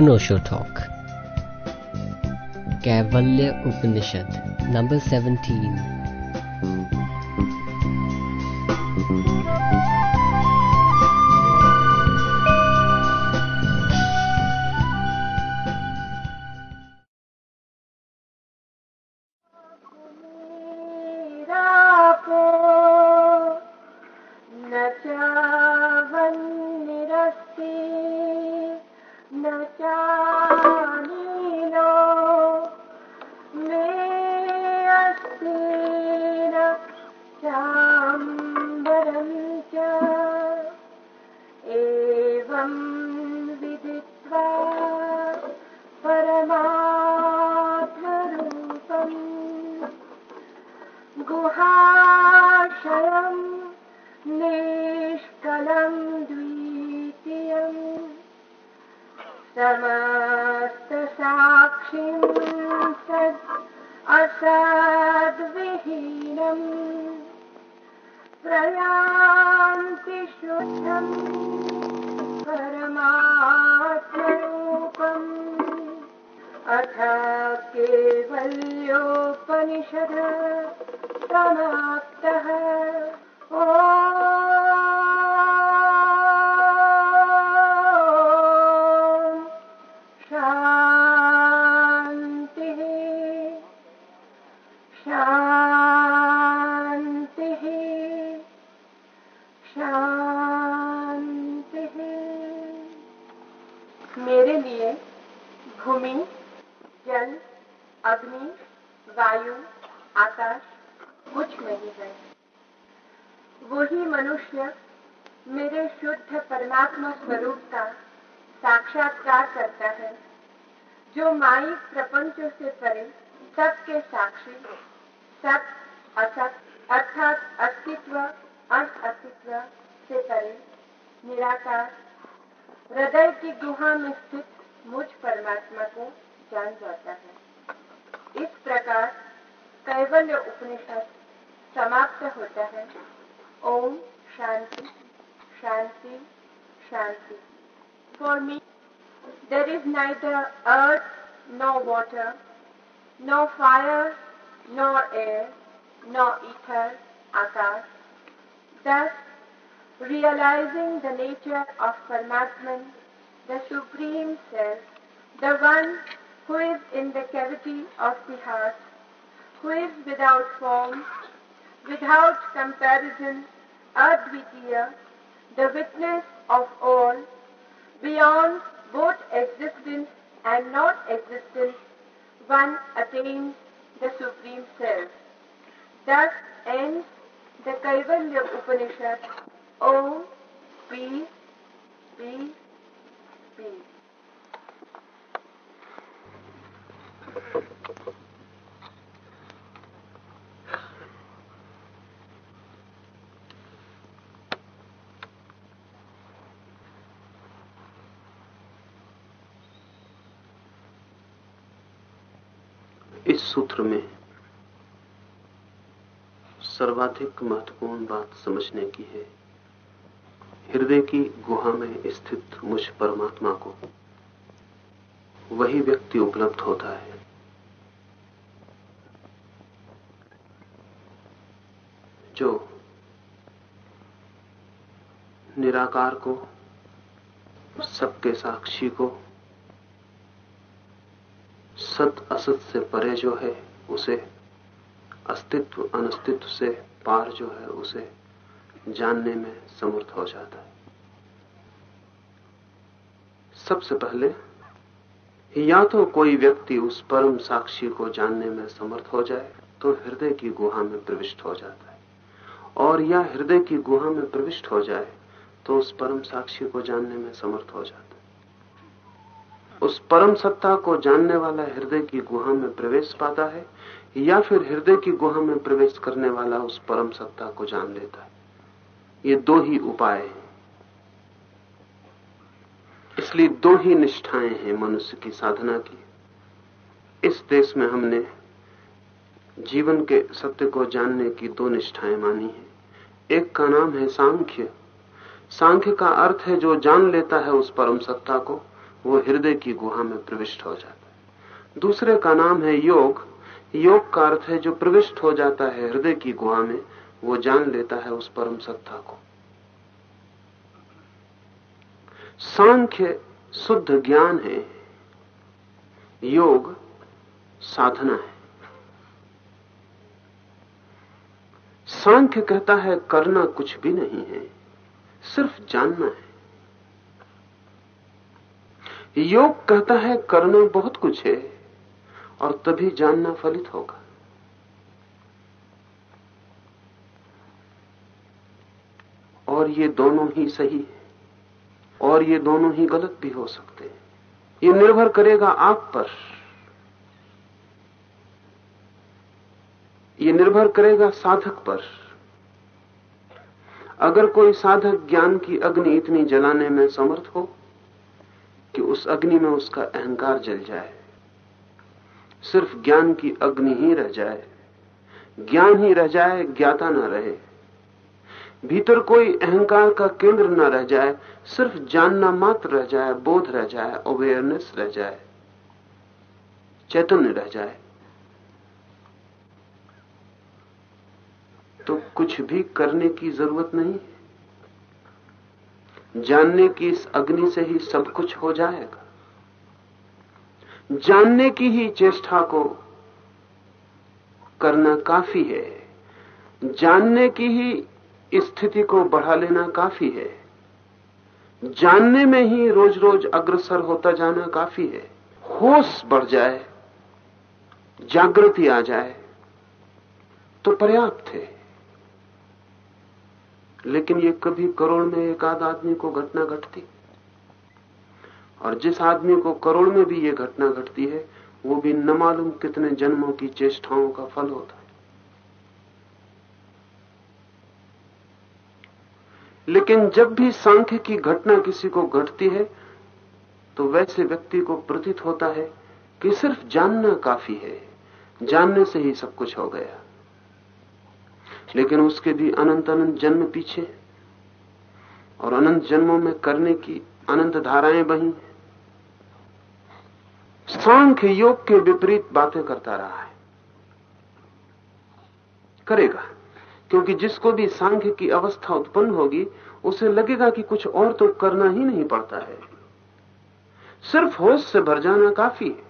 अनोशो talk Kaivalya Upanishad number seventeen who is without form, without comparison, Advitiya, the witness of all, beyond both existence and not existence, one attains the Supreme Self. Thus ends the Kaivalya Upanishad. Om, peace, peace, peace. सूत्र में सर्वाधिक महत्वपूर्ण बात समझने की है। हृदय की गुहा में स्थित मुझ परमात्मा को वही व्यक्ति उपलब्ध होता है। जो निराकार को, सबके साक्षी को सत असत से परे जो है, उसे अस्तित्व अनस्तित्व से पार जो है, उसे जानने में समर्थ हो जाता है। सबसे पहले, या तो कोई व्यक्ति उस परम साक्षी को जानने में समर्थ हो जाए तो हृदय की गुहा में प्रविष्ट हो जाता है। और या हृदय की गुहा में प्रविष्ट हो जाए तो उस परम साक्षी को जानने में समर्थ हो जाता है। उस परम सत्ता को जानने वाला हृदय की गुहा में प्रवेश पाता है, या फिर हृदय की गुहा में प्रवेश करने वाला उस परम सत्ता को जान लेता है। ये दो ही उपाय हैं। इसलिए दो ही निष्ठाएँ हैं मनुष्य की साधना की। इस देश में हमने जीवन के सत्य को जानने की दो निष्ठाएँ मानी हैं। एक का नाम है सांख्य। सांख्य का अर्थ है जो जान लेता है उस परम सत्ता को वो हृदय की गुहा में प्रविष्ट हो जाता है। दूसरे का नाम है योग। योग का अर्थ है जो प्रविष्ट हो जाता है हृदय की गुहा में, वो जान लेता है उस परम सत्ता को। सांख्य शुद्ध ज्ञान है। योग साधना है। सांख्य कहता है करना कुछ भी नहीं है, सिर्फ़ जानना है। योग कहता है करना बहुत कुछ है, और तभी जानना फलित होगा। और ये दोनों ही सही है, और ये दोनों ही गलत भी हो सकते हैं। ये निर्भर करेगा आप पर। ये निर्भर करेगा साधक पर। अगर कोई साधक ज्ञान की अग्नि इतनी जलाने में समर्थ हो कि उस अग्नि में उसका अहंकार जल जाए। सिर्फ़ ज्ञान की अग्नि ही रह जाए। ज्ञान ही रह जाए, ज्ञाता ना रहे। भीतर कोई अहंकार का केंद्र न रह जाए, सिर्फ़ जानना मात्र रह जाए, बोध रह जाए अवेयरनेस रह जाए, चैतन्य रह जाए। तो कुछ भी करने की ज़रूरत नहीं। जानने की इस अग्नि से ही सब कुछ हो जाएगा। जानने की ही चेष्टा को करना काफ़ी है। जानने की ही स्थिति को बढ़ा लेना काफ़ी है। जानने में ही रोज रोज अग्रसर होता जाना काफ़ी है। होश बढ़ जाए, जागृति आ जाए तो पर्याप्त है। लेकिन ये कभी करोड़ में एक आध आदमी को घटना घटती। और जिस आदमी को करोड़ में भी ये घटना घटती है, वो भी न मालूम कितने जन्मों की चेष्टाओं का फल होता है। लेकिन जब भी सांख्य की घटना किसी को घटती है तो वैसे व्यक्ति को प्रतीत होता है कि सिर्फ़ जानना काफ़ी है। जानने से ही सब कुछ हो गया। लेकिन उसके भी अनंत अनंत जन्म पीछे और अनंत जन्मों में करने की अनंत धाराएँ बही सांख्य योग के विपरीत बातें करता रहा है। करेगा, क्योंकि जिसको भी सांख्य की अवस्था उत्पन्न होगी, उसे लगेगा कि कुछ और तो करना ही नहीं पड़ता है। सिर्फ़ होश से भर जाना काफ़ी है,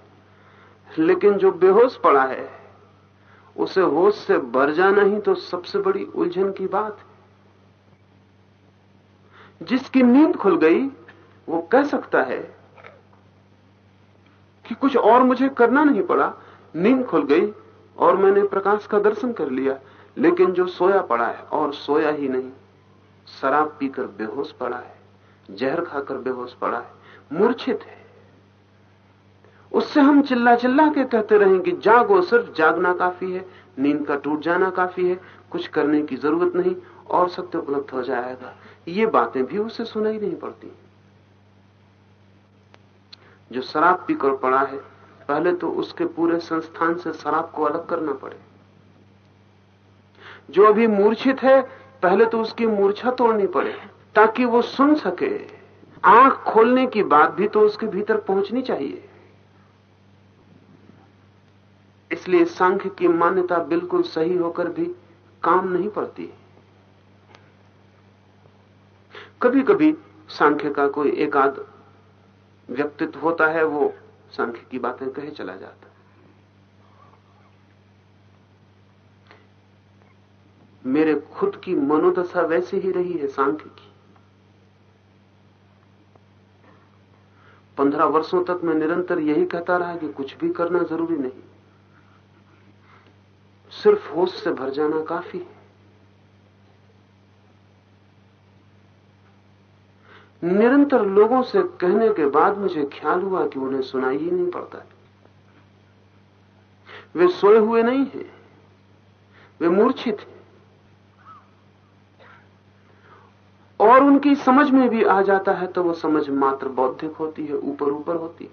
लेकिन जो बेहोश पड़ा है उसे होश से भर जाना ही तो सबसे बड़ी उलझन की बात है। जिसकी नींद खुल गई, वो कह सकता है कि कुछ और मुझे करना नहीं पड़ा। नींद खुल गई और मैंने प्रकाश का दर्शन कर लिया, लेकिन जो सोया पड़ा है, और सोया ही नहीं, शराब पीकर बेहोश पड़ा है, जहर खाकर बेहोश पड़ा है, मूर्छित है। उससे हम चिल्ला चिल्ला के कहते रहे कि जागो, सिर्फ़ जागना काफ़ी है, नींद का टूट जाना काफ़ी है, कुछ करने की ज़रूरत नहीं और सत्य उपलब्ध हो जाएगा। ये बातें भी उसे सुनाई नहीं पड़ती। जो शराब पीकर पड़ा है, पहले तो उसके पूरे संस्थान से शराब को अलग करना पड़े। जो अभी मूर्छित है, पहले तो उसकी मूर्छा तोड़नी पड़े, ताकि वो सुन सके। आँख खोलने की बात भी तो उसके भीतर पहुंचनी चाहिए। इसलिए सांख्य की मान्यता बिल्कुल सही होकर भी काम नहीं पड़ती। कभी कभी सांख्य का कोई एक आध व्यक्तित्व होता है, वो सांख्य की बातें कहे चला जाता मेरे खुद की मनोदशा वैसे ही रही है सांख्य की। पंद्रह वर्षों तक मैं निरंतर यही कहता रहा कि कुछ भी करना ज़रूरी नहीं। सिर्फ़ होश से भर जाना काफ़ी है। निरंतर लोगों से कहने के बाद मुझे ख्याल हुआ कि उन्हें सुनाई ही नहीं पड़ता वे सोए हुए नहीं हैं। वे मूर्छित हैं। और उनकी समझ में भी आ जाता है तो वो समझ मात्र बौद्धिक होती है, ऊपर ऊपर होती है।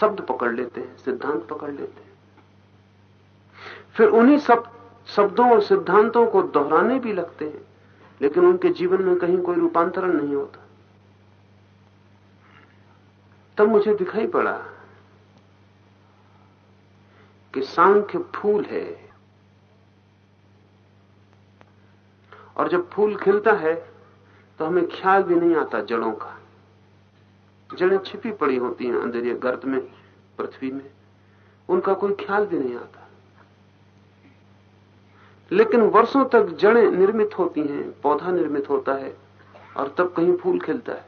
शब्द पकड़ लेते हैं, सिद्धांत पकड़ लेते हैं। फिर उन्हीं सब शब्दों और सिद्धांतों को दोहराने भी लगते हैं। लेकिन उनके जीवन में कहीं कोई रूपांतरण नहीं होता। तब मुझे दिखाई पड़ा कि सांख्य फूल है। और जब फूल खिलता है तो हमें ख्याल भी नहीं आता जड़ों का। जड़ें छिपी पड़ी होती हैं अंदर ये गर्त में, पृथ्वी में। उनका कोई ख्याल भी नहीं आता। लेकिन वर्षों तक जड़ें निर्मित होती हैं, पौधा निर्मित होता है, और तब कहीं फूल खिलता है।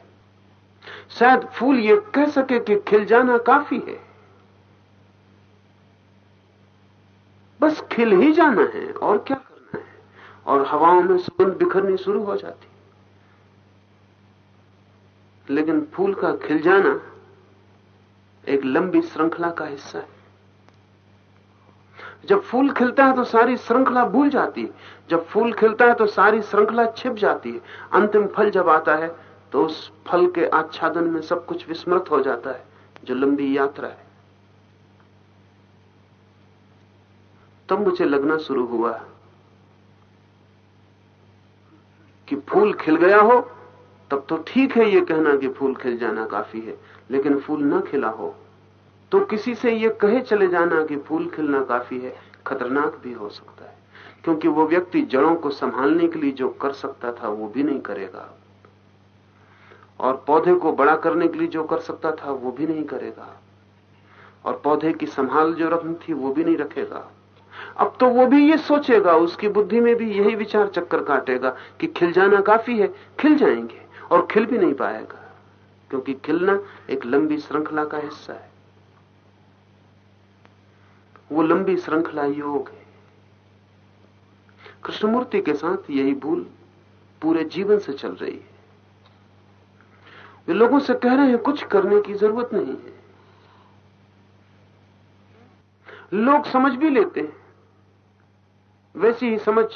शायद फूल ये कह सके कि खिल जाना काफ़ी है। बस खिल ही जाना है, और क्या करना है? और हवाओं में सुगंध बिखरनी शुरू हो जाती। लेकिन फूल का खिल जाना एक लंबी श्रृंखला का हिस्सा है। जब फूल खिलता है तो सारी श्रृंखला भूल जाती है। जब फूल खिलता है तो सारी श्रृंखला छिप जाती है। अंतिम फल जब आता है तो उस फल के आच्छादन में सब कुछ विस्मृत हो जाता है, जो लंबी यात्रा है। तब मुझे लगना शुरू हुआ कि फूल खिल गया हो, तब तो ठीक है ये कहना कि फूल खिल जाना काफ़ी है, लेकिन फूल ना खिला हो। तो किसी से ये कहे चले जाना कि फूल खिलना काफ़ी है, खतरनाक भी हो सकता है। क्योंकि वो व्यक्ति जड़ों को संभालने के लिए जो कर सकता था, वो भी नहीं करेगा। और पौधे को बड़ा करने के लिए जो कर सकता था, वो भी नहीं करेगा। और पौधे की संभाल जो रखनी थी, वो भी नहीं रखेगा। अब तो वो भी ये सोचेगा, उसकी बुद्धि में भी यही विचार चक्कर काटेगा कि खिल जाना काफ़ी है, खिल जाएँगे और खिल भी नहीं पाएगा। क्योंकि खिलना एक लंबी श्रृंखला का हिस्सा है। वो लंबी श्रृंखला योग है कृष्णमूर्ति के साथ यही भूल पूरे जीवन से चल रही है। वे लोगों से कह रहे हैं, कुछ करने की ज़रूरत नहीं है। लोग समझ भी लेते हैं। वैसी ही समझ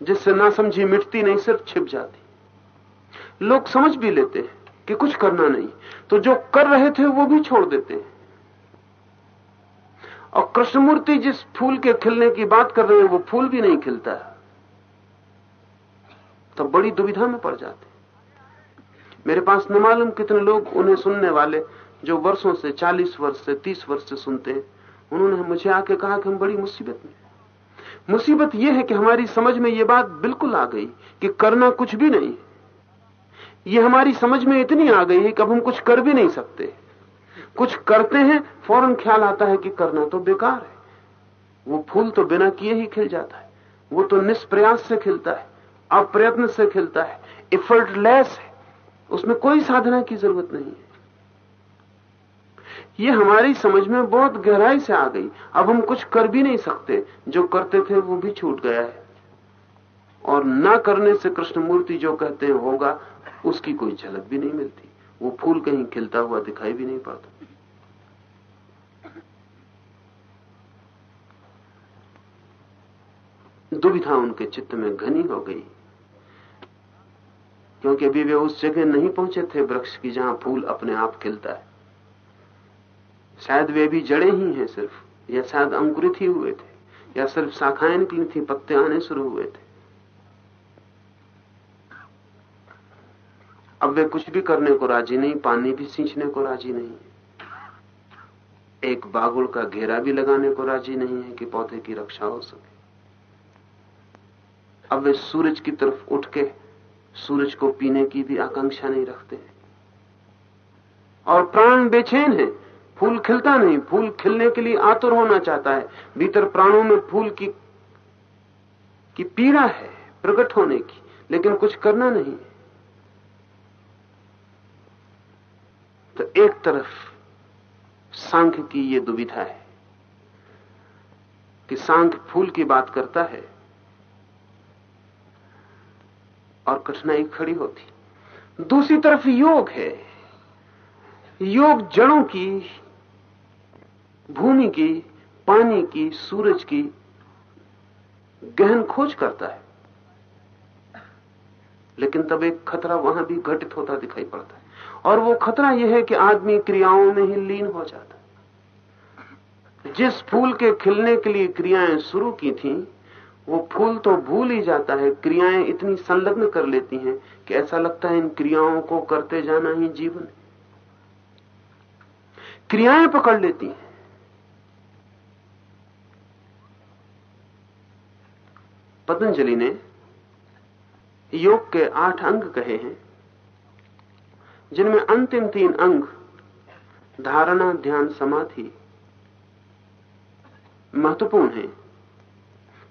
जिससे ना समझी मिटती नहीं, सिर्फ़ छिप जाती। लोग समझ भी लेते हैं कि कुछ करना नहीं तो जो कर रहे थे वो भी छोड़ देते हैं। और कृष्णमूर्ति जिस फूल के खिलने की बात कर रहे हैं, वो फूल भी नहीं खिलता। है तो बड़ी दुविधा में पड़ जाते मेरे पास न मालूम कितने लोग उन्हें सुनने वाले, जो वर्षों से 40 वर्ष से 30 वर्ष से सुनते हैं। उन्होंने मुझे आके कहा कि हम बड़ी मुसीबत में मुसीबत यह है कि हमारी समझ में यह बात बिल्कुल आ गई कि करना कुछ भी नहीं ये हमारी समझ में इतनी आ गई है कि अब हम कुछ कर भी नहीं सकते। कुछ करते हैं, फ़ौरन ख्याल आता है कि करना तो बेकार है। वो फूल तो बिना किए ही खिल जाता है। वो तो निष्प्रयास से खिलता है, अप्रयत्न से खिलता है इफर्टलेस है। उसमें कोई साधना की ज़रूरत नहीं है। ये हमारी समझ में बहुत गहराई से आ गई। अब हम कुछ कर भी नहीं सकते। जो करते थे, वो भी छूट गया है। और ना करने से कृष्णमूर्ति जो कहते हैं होगा, उसकी कोई झलक भी नहीं मिलती। वो फूल कहीं खिलता हुआ दिखाई भी नहीं पाता। दुविधा उनके चित्त में घनी हो गई। क्योंकि अभी वे उस जगह नहीं पहुँचे थे वृक्ष की जहाँ फूल अपने आप खिलता है। शायद वे भी जड़े ही हैं सिर्फ़, या शायद अंकुरित ही हुए थे, या सिर्फ़ शाखाएँ निकली थी पत्ते आने शुरू हुए थे। अब वे कुछ भी करने को राज़ी नहीं, पानी भी सींचने को राज़ी नहीं एक बागुड़ का घेरा भी लगाने को राज़ी नहीं है कि पौधे की रक्षा हो सके। अब वे सूरज की तरफ़ उठ के सूरज को पीने की भी आकांक्षा नहीं रखते और प्राण बेचैन है। फूल खिलता नहीं, फूल खिलने के लिए आतुर होना चाहता है। भीतर प्राणों में फूल की की पीड़ा है प्रकट होने की, लेकिन कुछ करना नहीं तो एक तरफ़ सांख्य की ये दुविधा है कि सांख्य फूल की बात करता है और कठिनाई खड़ी होती। दूसरी तरफ़ योग है। योग जड़ों की, भूमि की, पानी की, सूरज की गहन खोज करता है। लेकिन तब एक खतरा वहाँ भी घटित होता दिखाई पड़ता है। और वो खतरा यह है कि आदमी क्रियाओं में ही लीन हो जाता है। जिस फूल के खिलने के लिए क्रियाएँ शुरू की थी, वो फूल तो भूल ही जाता है, क्रियाएँ इतनी संलग्न कर लेती हैं कि ऐसा लगता है इन क्रियाओं को करते जाना ही जीवन क्रियाएँ पकड़ लेती हैं। पतंजलि ने योग के आठ अंग कहे हैं। जिनमें अंतिम तीन अंग, धारणा, ध्यान, समाधि महत्वपूर्ण है।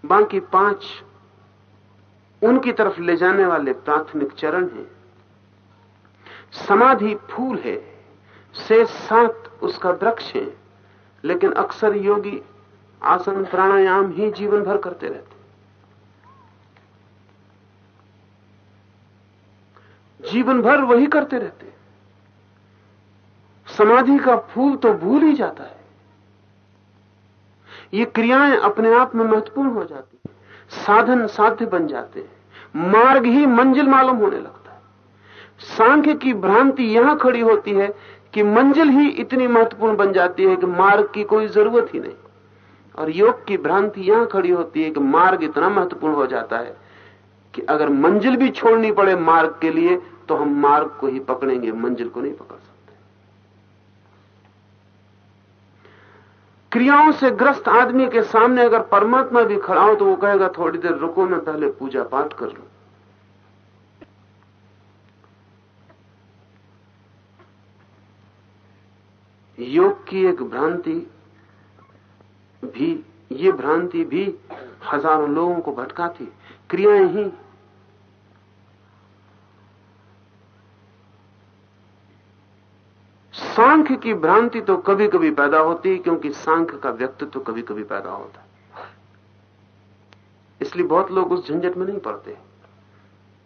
बाकी पाँच उनकी तरफ़ ले जाने वाले प्राथमिक चरण हैं। समाधि फूल है से सात उसका वृक्ष है, लेकिन अक्सर योगी आसन, प्राणायाम ही जीवन भर करते रहते जीवन भर वही करते रहते समाधि का फूल तो भूल ही जाता है। ये क्रियाएँ अपने आप में महत्वपूर्ण हो जाती साधन साध्य बन जाते हैं। मार्ग ही मंजिल मालूम होने लगता है। सांख्य की भ्रांति यहाँ खड़ी होती है कि मंजिल ही इतनी महत्वपूर्ण बन जाती है कि मार्ग की कोई ज़रूरत ही नहीं। और योग की भ्रांति यहाँ खड़ी होती है कि मार्ग इतना महत्वपूर्ण हो जाता है कि अगर मंजिल भी छोड़नी पड़े मार्ग के लिए तो हम मार्ग को ही पकड़ेंगे, मंजिल को नहीं पकड़ सकते। क्रियाओं से ग्रस्त आदमी के सामने अगर परमात्मा भी खड़ा हो तो वो कहेगा, थोड़ी देर रुको, मैं पहले पूजा पाठ कर लू। योग की एक भ्रांति भी, ये भ्रांति भी हज़ारों लोगों को भटकाती क्रियाएँ ही सांख्य की भ्रांति तो कभी कभी पैदा होती है क्योंकि सांख्य का व्यक्तित्व तो कभी कभी पैदा होता है। इसलिए बहुत लोग उस झंझट में नहीं पड़ते।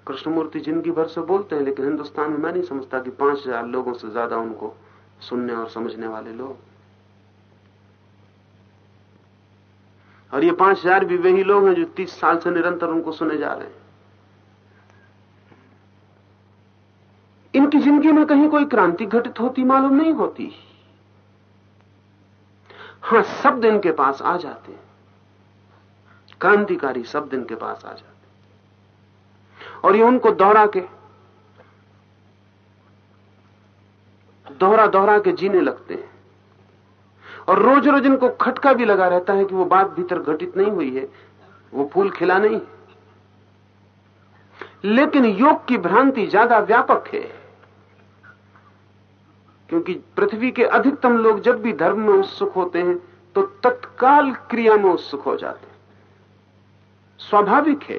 कृष्णमूर्ति ज़िंदगी भर से बोलते हैं, लेकिन हिंदुस्तान में मैं नहीं समझता कि पाँच हज़ार लोगों से ज़्यादा उनको सुनने और समझने वाले लोग। और ये पाँच हज़ार भी वही लोग हैं जो तीस साल से निरंतर उनको सुने जा रहे हैं। इनकी ज़िंदगी में कहीं कोई क्रांति घटित होती, मालूम नहीं होती। हाँ शब्द इनके पास आ जाते हैं। क्रांतिकारी शब्द इनके पास आ जाते और ये उनको दोहरा के दोहरा दोहरा के जीने लगते हैं। और रोज रोज इनको खटका भी लगा रहता है कि वो बात भीतर घटित नहीं हुई है, वो फूल खिला नहीं लेकिन योग की भ्रांति ज़्यादा व्यापक है। क्योंकि पृथ्वी के अधिकतम लोग जब भी धर्म में उत्सुक होते हैं तो तत्काल क्रिया में उत्सुक हो जाते हैं। स्वाभाविक है,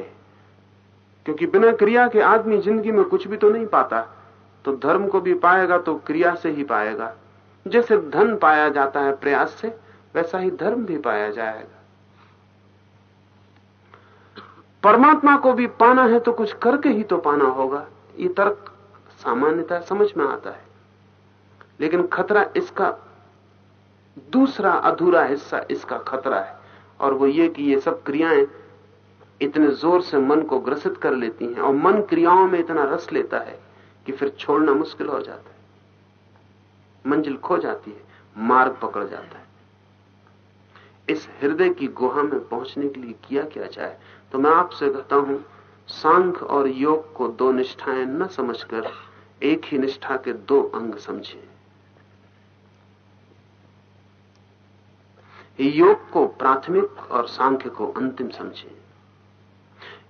क्योंकि बिना क्रिया के आदमी ज़िंदगी में कुछ भी तो नहीं पाता। तो धर्म को भी पाएगा तो क्रिया से ही पाएगा। जैसे धन पाया जाता है प्रयास से, वैसा ही धर्म भी पाया जाएगा। परमात्मा को भी पाना है तो कुछ करके ही तो पाना होगा। ये तर्क सामान्यतः समझ में आता है। लेकिन खतरा इसका दूसरा अधूरा हिस्सा इसका खतरा है। और वो ये कि ये सब क्रियाएँ इतने ज़ोर से मन को ग्रसित कर लेती हैं और मन क्रियाओं में इतना रस लेता है कि फिर छोड़ना मुश्किल हो जाता है। मंजिल खो जाती है, मार्ग पकड़ जाता है। इस हृदय की गुहा में पहुँचने के लिए किया क्या जाए? तो मैं आपसे कहता हूँ, सांख और योग को दो निष्ठाएँ न समझकर एक ही निष्ठा के दो अंग समझें। योग को प्राथमिक और सांख्य को अंतिम समझें।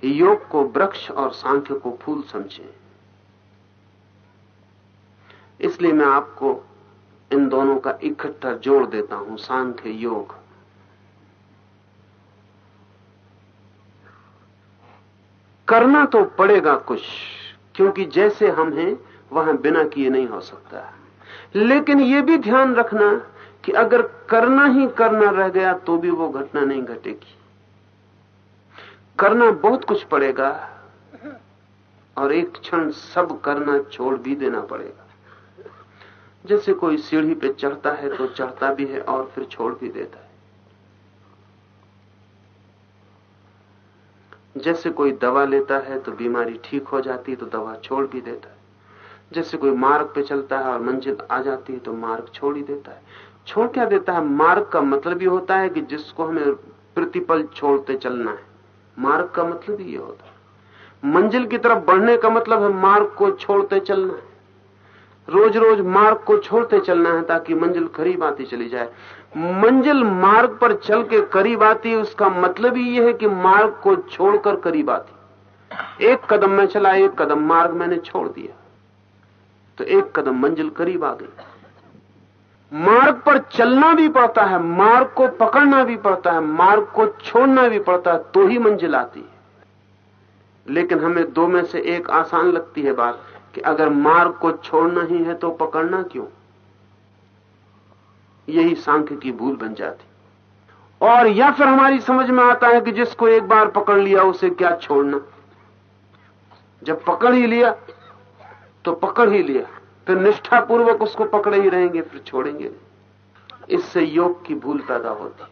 योग को वृक्ष और सांख्य को फूल समझें। इसलिए मैं आपको इन दोनों का इकट्ठा जोड़ देता हूँ, सांख्य योग। करना तो पड़ेगा कुछ, क्योंकि जैसे हम हैं, वहाँ बिना किए नहीं हो सकता। लेकिन यह भी ध्यान रखना कि अगर करना ही करना रह गया तो भी वो घटना नहीं घटेगी। करना बहुत कुछ पड़ेगा, और एक क्षण सब करना छोड़ भी देना पड़ेगा। जैसे कोई सीढ़ी पे चढ़ता है तो चढ़ता भी है और फिर छोड़ भी देता है। जैसे कोई दवा लेता है तो बीमारी ठीक हो जाती है तो दवा छोड़ भी देता है। जैसे कोई मार्ग पे चलता है और मंजिल आ जाती है तो मार्ग छोड़ ही देता है। छोड़ क्या देता है? मार्ग का मतलब ये होता है कि जिसको हमें प्रतिपल छोड़ते चलना है। मार्ग का मतलब ये होता है। मंजिल की तरफ़ बढ़ने का मतलब है मार्ग को छोड़ते चलना है। रोज रोज मार्ग को छोड़ते चलना है ताकि मंजिल करीब आती चली जाए। मंजिल मार्ग पर चल के करीब आती उसका मतलब ही यह है कि मार्ग को छोड़कर करीब आती एक कदम में चला, एक कदम मार्ग मैंने छोड़ दिया। तो एक कदम मंजिल करीब आ गई। मार्ग पर चलना भी पड़ता है, मार्ग को पकड़ना भी पड़ता है, मार्ग को छोड़ना भी पड़ता है तो ही मंजिल आती है। लेकिन हमें दो में से एक आसान लगती है बात कि अगर मार्ग को छोड़ना ही है तो पकड़ना क्यों? यही सांख्य की भूल बन जाती। और या फिर हमारी समझ में आता है कि जिसको एक बार पकड़ लिया, उसे क्या छोड़ना? जब पकड़ ही लिया तो पकड़ ही लिया। फिर निष्ठापूर्वक उसको पकड़े ही रहेंगे, फिर छोड़ेंगे इससे योग की भूल पैदा होती।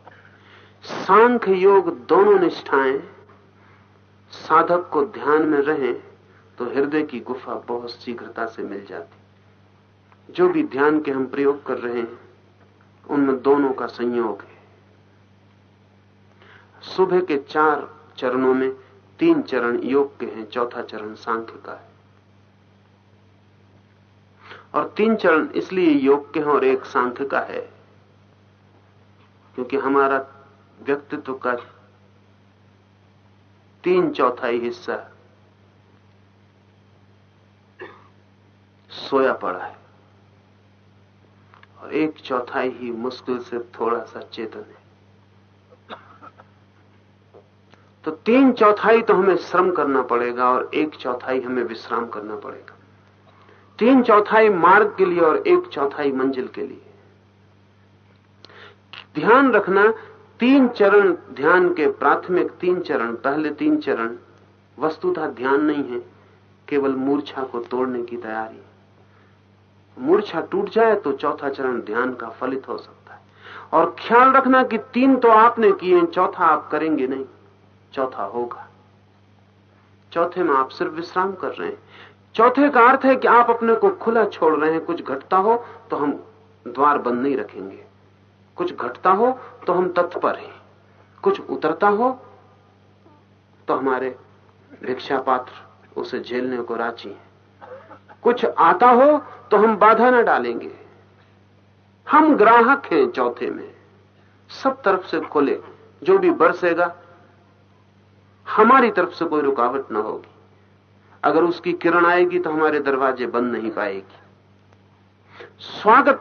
सांख्य योग दोनों निष्ठाएँ, साधक को ध्यान में रहे तो हृदय की गुफा बहुत शीघ्रता से मिल जाती। जो भी ध्यान के हम प्रयोग कर रहे हैं उनमें दोनों का संयोग है। सुबह के चार चरणों में तीन चरण योग के हैं, चौथा चरण सांख्य का है। और तीन चरण इसलिए योग के हैं और एक सांख्य का है। क्योंकि हमारा व्यक्तित्व का तीन चौथाई हिस्सा सोया पड़ा है। और एक चौथाई ही मुश्किल से थोड़ा सा चेतन है। तो तीन चौथाई तो हमें श्रम करना पड़ेगा और एक चौथाई हमें विश्राम करना पड़ेगा। तीन चौथाई मार्ग के लिए और एक चौथाई मंजिल के लिए। ध्यान रखना, तीन चरण ध्यान के प्राथमिक तीन चरण, पहले तीन चरण, वस्तुतः ध्यान नहीं है, केवल मूर्छा को तोड़ने की तैयारी मूर्छा टूट जाए तो चौथा चरण ध्यान का फलित हो सकता है। और ख्याल रखना कि तीन तो आपने किए चौथा आप करेंगे नहीं, चौथा होगा। चौथे में आप सिर्फ़ विश्राम कर रहे हैं। चौथे का अर्थ है कि आप अपने को खुला छोड़ रहे हैं। कुछ घटता हो तो हम द्वार बंद नहीं रखेंगे। कुछ घटता हो तो हम तत्पर हैं। कुछ उतरता हो तो हमारे भिक्षा पात्र उसे झेलने को राज़ी है। कुछ आता हो तो हम बाधा न डालेंगे। हम ग्राहक हैं चौथे में। सब तरफ़ से खुले, जो भी बरसेगा, हमारी तरफ़ से कोई रुकावट न होगी। अगर उसकी किरण आएगी तो हमारे दरवाजे बंद नहीं पाएगी। स्वागत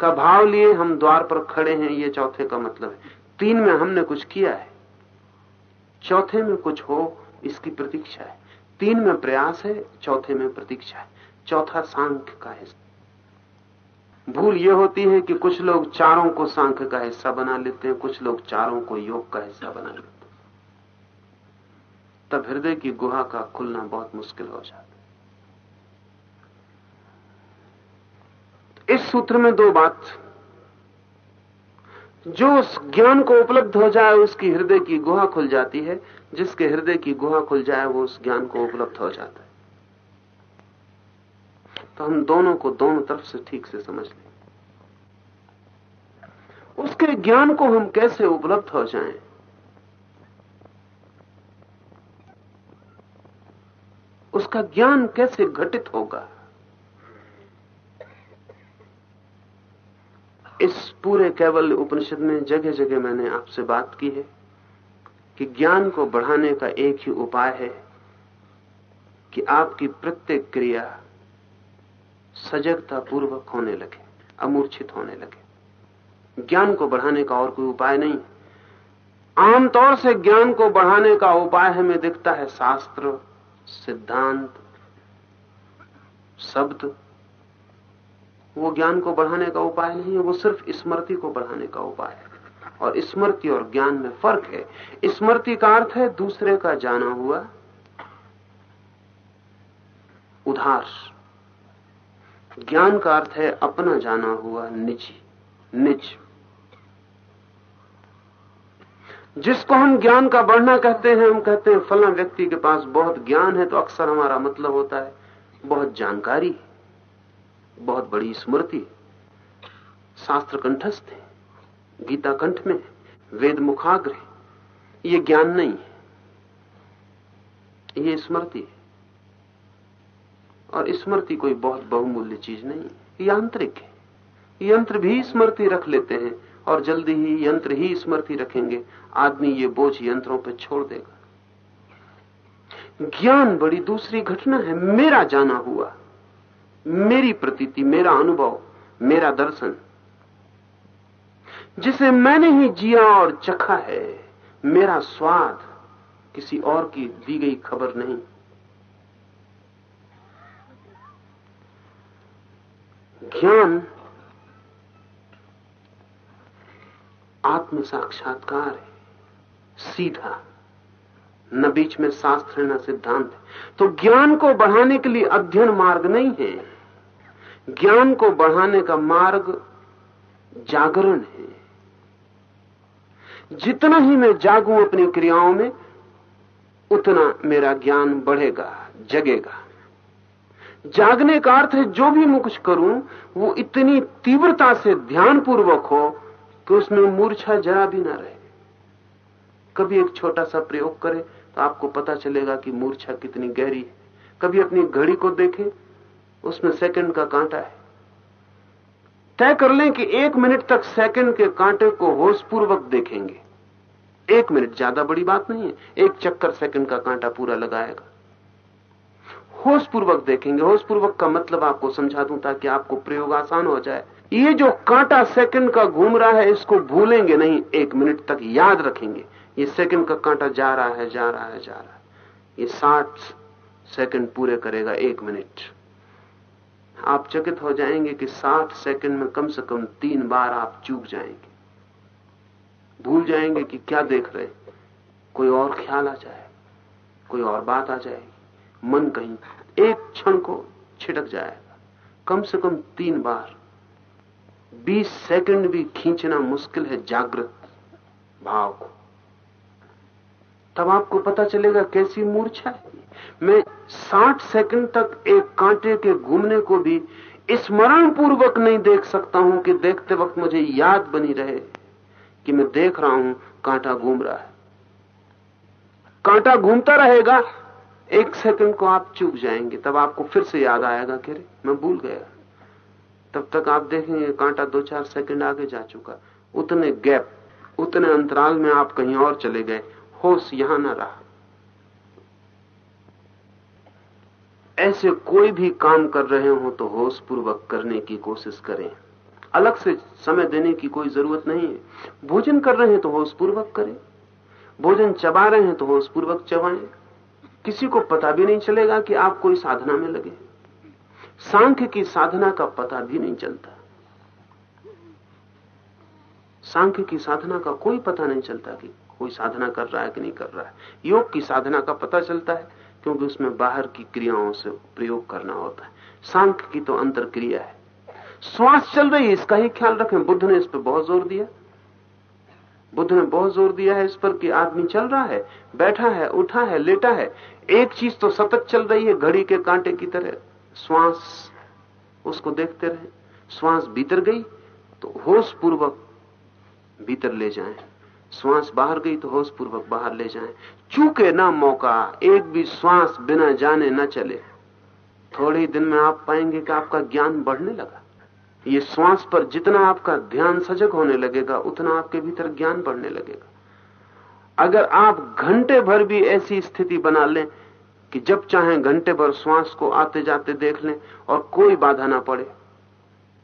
का भाव लिए हम द्वार पर खड़े हैं, ये चौथे का मतलब है। तीन में हमने कुछ किया है। चौथे में कुछ हो, इसकी प्रतीक्षा है। तीन में प्रयास है, चौथे में प्रतीक्षा है। चौथा सांख्य का हिस्सा भूल यह होती है कि कुछ लोग चारों को सांख्य का हिस्सा बना लेते हैं, कुछ लोग चारों को योग का हिस्सा बना लेते हैं। तब हृदय की गुहा का खुलना बहुत मुश्किल हो जाता है। इस सूत्र में दो बात। जो उस ज्ञान को उपलब्ध हो जाए, उसकी हृदय की गुहा खुल जाती है। जिसके हृदय की गुहा खुल जाए, वो उस ज्ञान को उपलब्ध हो जाता है। तो हम दोनों को दोनों तरफ़ से ठीक से समझ लें। उसके ज्ञान को हम कैसे उपलब्ध हो जाएँ? उसका ज्ञान कैसे घटित होगा? इस पूरे केवल उपनिषद में जगह जगह मैंने आपसे बात की है कि ज्ञान को बढ़ाने का एक ही उपाय है कि आपकी प्रत्येक क्रिया सजगता पूर्वक होने लगे, अमूर्छित होने लगे। ज्ञान को बढ़ाने का और कोई उपाय नहीं। आमतौर से ज्ञान को बढ़ाने का उपाय हमें दिखता है शास्त्र सिद्धांत, शब्द, वो ज्ञान को बढ़ाने का उपाय नहीं है, वो सिर्फ़ स्मृति को बढ़ाने का उपाय है। और स्मृति और ज्ञान में फ़र्क है। स्मृति का अर्थ है दूसरे का जाना हुआ उधार। ज्ञान का अर्थ है अपना जाना हुआ निजी, निज। जिसको हम ज्ञान का बढ़ना कहते हैं, हम कहते हैं, फला व्यक्ति के पास बहुत ज्ञान है तो अक्सर हमारा मतलब होता है, बहुत जानकारी, बहुत बड़ी स्मृति। शास्त्र कंठस्थ है, गीता कंठ में वेद मुखाग्र है, ये ज्ञान नहीं है, ये स्मृति है। और स्मृति कोई बहुत बहुमूल्य चीज़ नहीं यांत्रिक है यंत्र भी स्मृति रख लेते हैं और जल्दी ही यंत्र ही स्मृति रखेंगे। आदमी ये बोझ यंत्रों पर छोड़ देगा। ज्ञान बड़ी दूसरी घटना है। मेरा जाना हुआ। मेरी प्रतीति, मेरा अनुभव, मेरा दर्शन। जिसे मैंने ही जिया और चखा है, मेरा स्वाद किसी और की दी गई खबर नहीं। ज्ञान आत्म साक्षात्कार है। सीधा। न बीच में शास्त्र न सिद्धांत तो ज्ञान को बढ़ाने के लिए अध्ययन मार्ग नहीं है। ज्ञान को बढ़ाने का मार्ग जागरण है। जितना ही मैं जागूं अपनी क्रियाओं में, उतना मेरा ज्ञान बढ़ेगा, जगेगा। जागने का अर्थ है, जो भी मैं कुछ करूँ, वो इतनी तीव्रता से ध्यानपूर्वक हो कि उसमें मूर्छा जरा भी ना रहे। कभी एक छोटा सा प्रयोग करें तो आपको पता चलेगा कि मूर्छा कितनी गहरी है। कभी अपनी घड़ी को देखें, उसमें सेकंड का कांटा है। तय कर लें कि एक मिनट तक सेकंड के कांटे को होशपूर्वक देखेंगे। एक मिनट ज़्यादा बड़ी बात नहीं है, एक चक्कर सेकंड का कांटा पूरा लगाएगा। होशपूर्वक देखेंगे। होशपूर्वक का मतलब आपको समझा दूँ ताकि आपको प्रयोग आसान हो जाए। ये जो कांटा सेकंड का घूम रहा है, इसको भूलेंगे नहीं, एक मिनट तक याद रखेंगे। ये सेकंड का कांटा जा रहा है, जा रहा है, जा रहा है। ये साठ सेकंड पूरे करेगा, एक मिनट। आप चकित हो जाएँगे कि साठ सेकंड में कम से कम तीन बार आप चूक जाएँगे। भूल जाएँगे कि क्या देख रहे कोई और ख्याल आ जाए, कोई और बात आ जाएगी मन कहीं एक क्षण को छिटक जाएगा। कम से कम तीन बार 20 सेकंड भी खींचना मुश्किल है जागृत भाव को। तब आपको पता चलेगा कैसी मूर्छा है। मैं 60 सेकंड तक एक कांटे के घूमने को भी स्मरण पूर्वक नहीं देख सकता हूँ कि देखते वक्त मुझे याद बनी रहे कि मैं देख रहा हूँ कांटा घूम रहा है। कांटा घूमता रहेगा, एक सेकंड को आप चूक जाएँगे, तब आपको फिर से याद आएगा कि मैं भूल गया। तब तक आप देखेंगे कांटा दो चार सेकंड आगे जा चुका। उतने गैप, उतने अंतराल में आप कहीं और चले गए। होश यहाँ ना रहा। ऐसे कोई भी काम कर रहे हो तो होश पूर्वक करने की कोशिश करें। अलग से समय देने की कोई ज़रूरत नहीं है। भोजन कर रहे हैं तो होश पूर्वक करें। भोजन चबा रहे हैं तो होश पूर्वक चबाएँ। किसी को पता भी नहीं चलेगा कि आप कोई साधना में लगे सांख्य की साधना का पता भी नहीं चलता। सांख्य की साधना का कोई पता नहीं चलता कि कोई साधना कर रहा है कि नहीं कर रहा है। योग की साधना का पता चलता है, क्योंकि उसमें बाहर की क्रियाओं से प्रयोग करना होता है। सांख्य की तो अंतर क्रिया है। श्वास चल रही है, इसका ही ख्याल रखें। बुद्ध ने इस पर बहुत ज़ोर दिया। बुद्ध ने बहुत ज़ोर दिया है इस पर कि आदमी चल रहा है, बैठा है, उठा है, लेटा है। एक चीज़ तो सतत चल रही है, घड़ी के कांटे की तरह। श्वास, उसको देखते रहे। श्वास भीतर गई तो होश पूर्वक भीतर ले जाएँ। श्वास बाहर गई तो होश पूर्वक बाहर ले जाएँ। चूके ना मौका, एक भी श्वास बिना जाने ना चले। थोड़े ही दिन में आप पाएँगे कि आपका ज्ञान बढ़ने लगा। ये श्वास पर जितना आपका ध्यान सजग होने लगेगा, उतना आपके भीतर ज्ञान बढ़ने लगेगा। अगर आप घंटे भर भी ऐसी स्थिति बना लें कि जब चाहें घंटे भर श्वास को आते जाते देख लें और कोई बाधा ना पड़े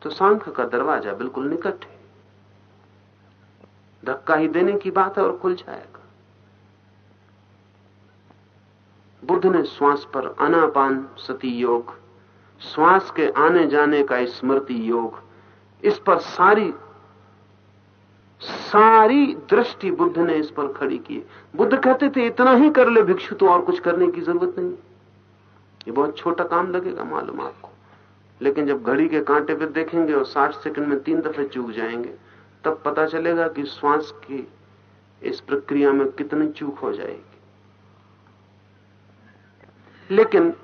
तो सांख्य का दरवाज़ा बिल्कुल निकट है। धक्का ही देने की बात है और खुल जाएगा। बुद्ध ने श्वास पर अनापान सती योग, श्वास के आने जाने का स्मृति योग, इस पर सारी सारी दृष्टि बुद्ध ने इस पर खड़ी की बुद्ध कहते थे, इतना ही कर ले भिक्षु तो और कुछ करने की ज़रूरत नहीं। ये बहुत छोटा काम लगेगा मालूम आपको। लेकिन जब घड़ी के कांटे पे देखेंगे और 60 सेकंड में तीन दफे चूक जाएँगे, तब पता चलेगा कि श्वास की इस प्रक्रिया में कितनी चूक हो जाएगी। लेकिन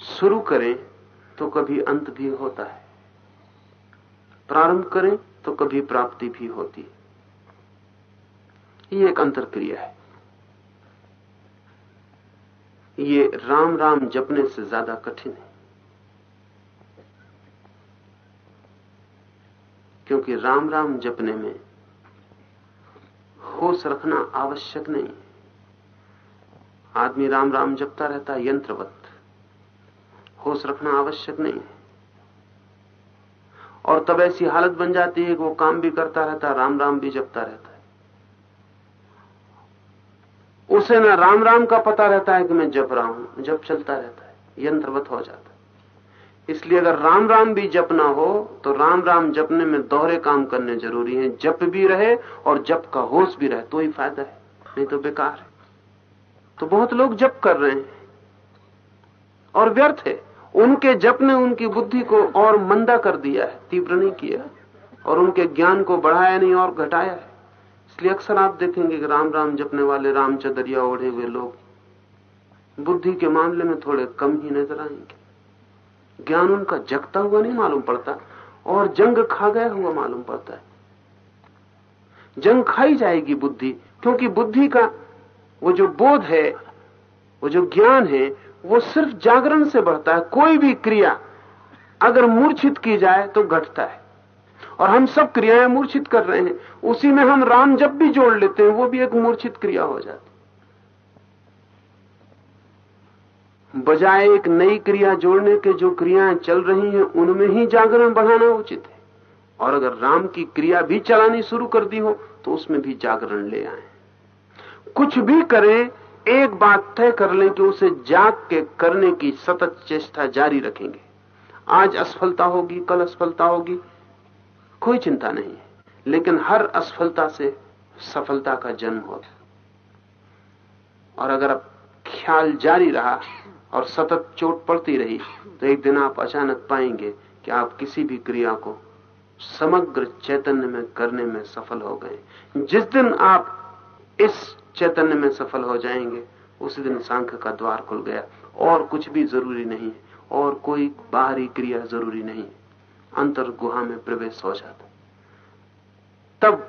शुरू करें तो कभी अंत भी होता है। प्रारंभ करें तो कभी प्राप्ति भी होती है। ये एक अंतर क्रिया है। ये राम राम जपने से ज़्यादा कठिन है। क्योंकि राम राम जपने में होश रखना आवश्यक नहीं आदमी राम राम जपता रहता है, यंत्रवत। होश रखना आवश्यक नहीं है। और तब ऐसी हालत बन जाती है कि वो काम भी करता रहता है, राम राम भी जपता रहता है। उसे ना राम राम का पता रहता है कि मैं जप रहा हूँ, जप चलता रहता है, यंत्रवत हो जाता है। इसलिए अगर राम राम भी जपना हो तो राम राम जपने में दोहरे काम करने ज़रूरी हैं। जप भी रहे और जप का होश भी रहे तो ही फ़ायदा है, नहीं तो बेकार है। तो बहुत लोग जप कर रहे हैं और व्यर्थ है। उनके जप ने उनकी बुद्धि को और मंदा कर दिया है, तीव्र नहीं किया। और उनके ज्ञान को बढ़ाया नहीं और घटाया है। इसलिए अक्सर आप देखेंगे कि राम राम जपने वाले राम चदरिया ओढ़े हुए लोग बुद्धि के मामले में थोड़े कम ही नज़र आएँगे। ज्ञान उनका जगता हुआ नहीं मालूम पड़ता, और जंग खा गया हुआ मालूम पड़ता है। जंग खाई जाएगी बुद्धि, क्योंकि बुद्धि का वो जो बोध है, वो जो ज्ञान है वो सिर्फ़ जागरण से बढ़ता है, कोई भी क्रिया अगर मूर्छित की जाए तो घटता है। और हम सब क्रियाएँ मूर्छित कर रहे हैं, उसी में हम राम जब भी जोड़ लेते हैं, वो भी एक मूर्छित क्रिया हो जाती बजाय एक नई क्रिया जोड़ने के जो क्रियाएँ चल रही हैं, उनमें ही जागरण बढ़ाना उचित है। और अगर राम की क्रिया भी चलानी शुरू कर दी हो तो उसमें भी जागरण ले आए। कुछ भी करें एक बात तय कर लें कि उसे जाग के करने की सतत चेष्टा जारी रखेंगे। आज असफलता होगी, कल असफलता होगी, कोई चिंता नहीं है। लेकिन हर असफलता से सफलता का जन्म होगा। और अगर अब ख्याल जारी रहा और सतत चोट पड़ती रही तो एक दिन आप अचानक पाएँगे कि आप किसी भी क्रिया को समग्र चैतन्य में करने में सफल हो गए। जिस दिन आप इस चैतन्य में सफल हो जाएँगे। उसी दिन सांख्य का द्वार खुल गया। और कुछ भी ज़रूरी नहीं है। और कोई बाहरी क्रिया ज़रूरी नहीं अंतर गुहा में प्रवेश हो जाता। तब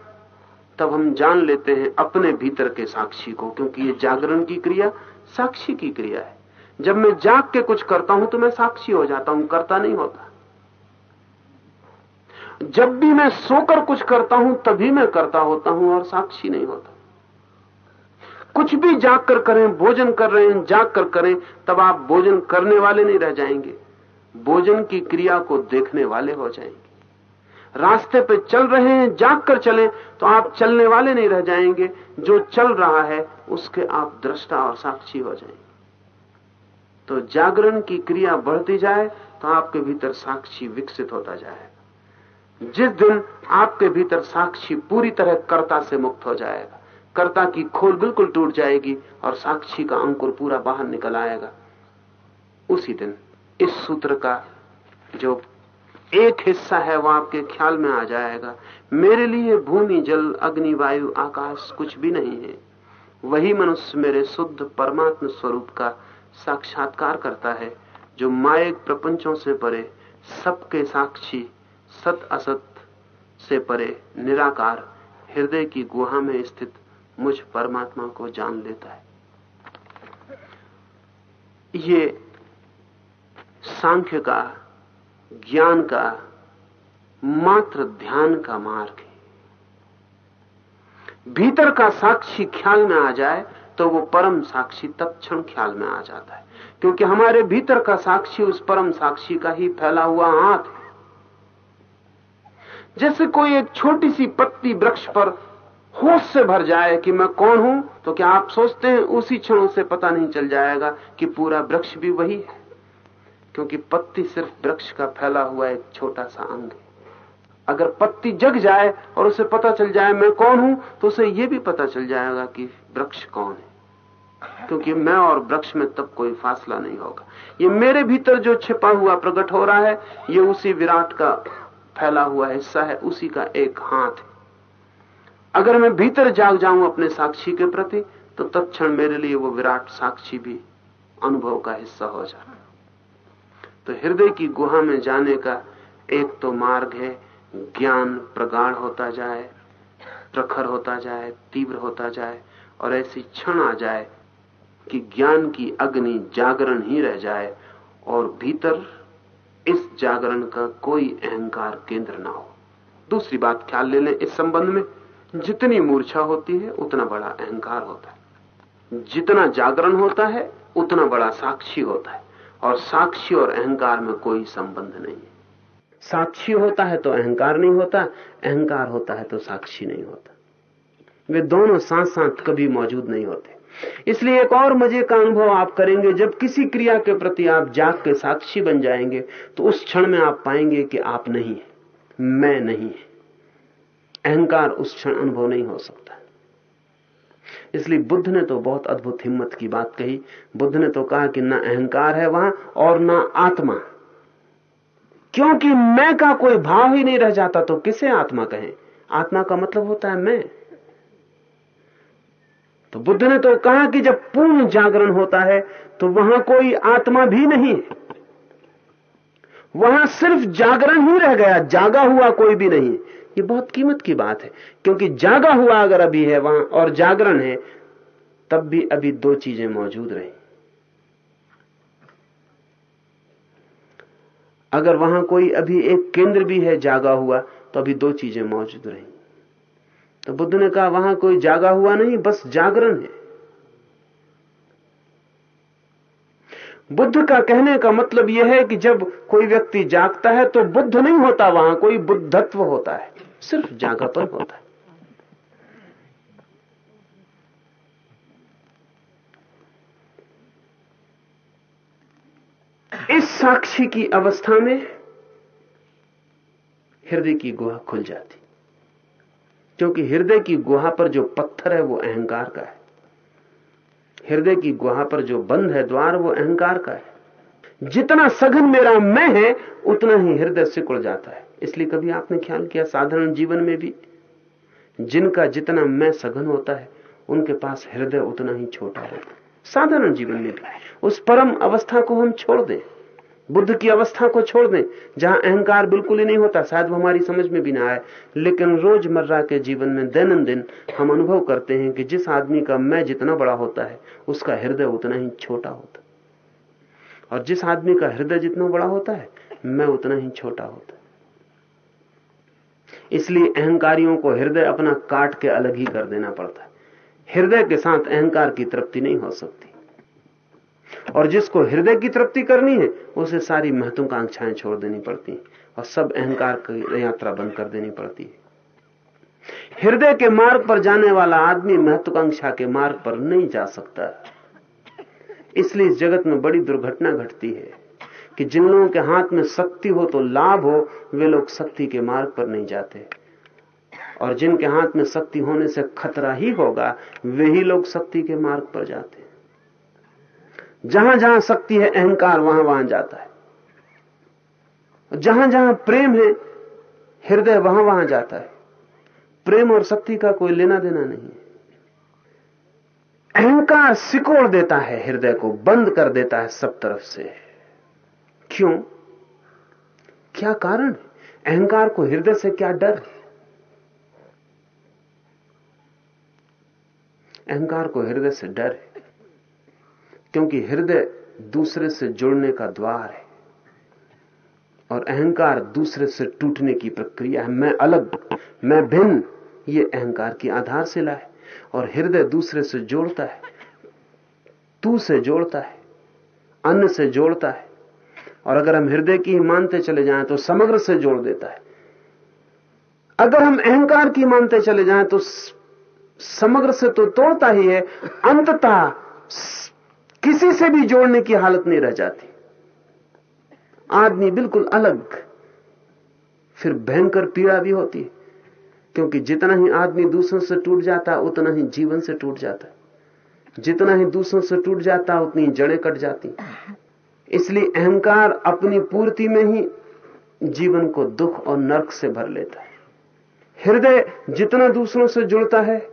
तब हम जान लेते हैं अपने भीतर के साक्षी को, क्योंकि ये जागरण की क्रिया साक्षी की क्रिया है। जब मैं जाग के कुछ करता हूँ तो मैं साक्षी हो जाता हूँ, करता नहीं होता। जब भी मैं सोकर कुछ करता हूँ, तभी मैं करता होता हूँ और साक्षी नहीं होता। कुछ भी जाग कर करें भोजन कर रहे हैं जाग कर करें तब आप भोजन करने वाले नहीं रह जाएँगे। भोजन की क्रिया को देखने वाले हो जाएँगे। रास्ते पे चल रहे हैं जाग कर चले तो आप चलने वाले नहीं रह जाएँगे। जो चल रहा है, उसके आप दृष्टा और साक्षी हो जाएँगे। तो जागरण की क्रिया बढ़ती जाए तो आपके भीतर साक्षी विकसित होता जाएगा जिस दिन आपके भीतर साक्षी पूरी तरह कर्ता से मुक्त हो जाएगा। कर्ता की खोल बिल्कुल टूट जाएगी और साक्षी का अंकुर पूरा बाहर निकल आएगा। उसी दिन इस सूत्र का जो एक हिस्सा है, वो आपके ख्याल में आ जाएगा। मेरे लिए भूमि, जल, अग्नि, वायु, आकाश कुछ भी नहीं है। वही मनुष्य मेरे शुद्ध परमात्म स्वरूप का साक्षात्कार करता है, जो मायक प्रपंचों से परे, सबके साक्षी, सत असत से परे, निराकार, हृदय की गुहा में स्थित मुझ परमात्मा को जान लेता है। ये सांख्य का, ज्ञान का, मात्र ध्यान का मार्ग है। भीतर का साक्षी ख्याल में आ जाए तो वो परम साक्षी तत्क्षण ख्याल में आ जाता है। क्योंकि हमारे भीतर का साक्षी, उस परम साक्षी का ही फैला हुआ हाथ है। जैसे कोई एक छोटी सी पत्ती वृक्ष पर होश से भर जाए कि मैं कौन हूँ तो क्या आप सोचते हैं उसी क्षण से पता नहीं चल जाएगा कि पूरा वृक्ष भी वही है? क्योंकि पत्ती सिर्फ़ वृक्ष का फैला हुआ एक छोटा सा अंग है। अगर पत्ती जग जाए और उसे पता चल जाए मैं कौन हूँ तो उसे यह भी पता चल जाएगा कि वृक्ष कौन है। क्योंकि मैं और वृक्ष में तब कोई फासला नहीं होगा। ये मेरे भीतर जो छिपा हुआ प्रकट हो रहा है, ये उसी विराट का फैला हुआ हिस्सा है, उसी का एक हाथ है। अगर मैं भीतर जाग जाऊँ अपने साक्षी के प्रति तो तत्क्षण मेरे लिए वो विराट साक्षी भी अनुभव का हिस्सा हो जाता तो हृदय की गुहा में जाने का एक तो मार्ग है, ज्ञान प्रगाढ़ होता जाए, प्रखर होता जाए, तीव्र होता जाए, और ऐसी क्षण आ जाए कि ज्ञान की अग्नि जागरण ही रह जाए, और भीतर इस जागरण का कोई अहंकार केंद्र ना हो। दूसरी बात, ख्याल ले लें इस संबंध में। जितनी मूर्छा होती है, उतना बड़ा अहंकार होता है। जितना जागरण होता है, उतना बड़ा साक्षी होता है। और साक्षी और अहंकार में कोई संबंध नहीं है। साक्षी होता है तो अहंकार नहीं होता, अहंकार होता है तो साक्षी नहीं होता। वे दोनों साथ साथ कभी मौजूद नहीं होते। इसलिए एक और मज़े का अनुभव आप करेंगे, जब किसी क्रिया के प्रति आप जाग के साक्षी बन जाएँगे तो उस क्षण में आप पाएँगे कि आप नहीं है, मैं नहीं है। अहंकार उस क्षण अनुभव नहीं हो सकता। इसलिए बुद्ध ने तो बहुत अद्भुत हिम्मत की बात कही। बुद्ध ने तो कहा कि ना अहंकार है वहाँ और ना आत्मा। क्योंकि मैं का कोई भाव ही नहीं रह जाता तो किसे आत्मा कहें? आत्मा का मतलब होता है मैं। तो बुद्ध ने तो कहा कि जब पूर्ण जागरण होता है तो वहाँ कोई आत्मा भी नहीं वहाँ सिर्फ़ जागरण ही रह गया, जागा हुआ कोई भी नहीं ये बहुत कीमत की बात है। क्योंकि जागा हुआ अगर अभी है वहाँ और जागरण है, तब भी अभी दो चीज़ें मौजूद रही। अगर वहाँ कोई अभी एक केंद्र भी है जागा हुआ तो अभी दो चीज़ें मौजूद रही। तो बुद्ध ने कहा, वहाँ कोई जागा हुआ नहीं, बस जागरण है। बुद्ध का कहने का मतलब यह है कि जब कोई व्यक्ति जागता है तो बुद्ध नहीं होता वहाँ, कोई बुद्धत्व होता है। सिर्फ़ जागापन होता है। इस साक्षी की अवस्था में हृदय की गुहा खुल जाती। क्योंकि हृदय की गुहा पर जो पत्थर है, वो अहंकार का है। हृदय की गुहा पर जो बंद है द्वार, वो अहंकार का है। जितना सघन मेरा मैं है, उतना ही हृदय सिकुड़ जाता है। इसलिए कभी आपने ख्याल किया, साधारण जीवन में भी? जिनका जितना मैं सघन होता है, उनके पास हृदय उतना ही छोटा होता है। साधारण जीवन में भी। उस परम अवस्था को हम छोड़ दें। बुद्ध की अवस्था को छोड़ दें, जहाँ अहंकार बिल्कुल ही नहीं होता, शायद वो हमारी समझ में भी ना आए। लेकिन रोज़मर्रा के जीवन में दैनंदिन हम अनुभव करते हैं कि जिस आदमी का मैं जितना बड़ा होता है, उसका हृदय उतना ही छोटा होता और जिस आदमी का हृदय जितना बड़ा होता है, मैं उतना ही छोटा होता इसलिए अहंकारियों को हृदय अपना काट के अलग ही कर देना पड़ता है। हृदय के साथ अहंकार की तृप्ति नहीं हो सकती। और जिसको हृदय की तृप्ति करनी है, उसे सारी महत्वाकांक्षाएँ छोड़ देनी पड़ती और सब अहंकार की यात्रा बंद कर देनी पड़ती है। हृदय के मार्ग पर जाने वाला आदमी महत्वाकांक्षा के मार्ग पर नहीं जा सकता। इसलिए इस जगत में बड़ी दुर्घटना घटती है कि जिन लोगों के हाथ में शक्ति हो तो लाभ हो, वे लोग शक्ति के मार्ग पर नहीं जाते। और जिनके हाथ में शक्ति होने से खतरा ही होगा, वे ही लोग शक्ति के मार्ग पर जाते। हैं जहाँ जहाँ शक्ति है, अहंकार वहाँ वहाँ जाता है। जहाँ जहाँ प्रेम है, हृदय वहाँ वहाँ जाता है। प्रेम और शक्ति का कोई लेना देना नहीं अहंकार सिकोड़ देता है, हृदय को बंद कर देता है सब तरफ़ से। क्यों? क्या कारण अहंकार को हृदय से क्या डर अहंकार को हृदय से डर है। क्योंकि हृदय दूसरे से जुड़ने का द्वार है और अहंकार दूसरे से टूटने की प्रक्रिया है। मैं अलग, मैं भिन्न, ये अहंकार की आधारशिला है। और हृदय दूसरे से जोड़ता है, तू से जोड़ता है, अन्य से जोड़ता है। और अगर हम हृदय की ही मानते चले जाएँ तो समग्र से जोड़ देता है। अगर हम अहंकार की मानते चले जाएँ तो समग्र से तो तोड़ता ही है, अंततः किसी से भी जोड़ने की हालत नहीं रह जाती। आदमी बिल्कुल अलग, फिर भयंकर पीड़ा भी होती क्योंकि जितना ही आदमी दूसरों से टूट जाता, उतना ही जीवन से टूट जाता। जितना ही दूसरों से टूट जाता, उतनी जड़ें कट जाती। इसलिए अहंकार अपनी पूर्ति में ही जीवन को दुख और नरक से भर लेता है। हृदय जितना दूसरों से जुड़ता है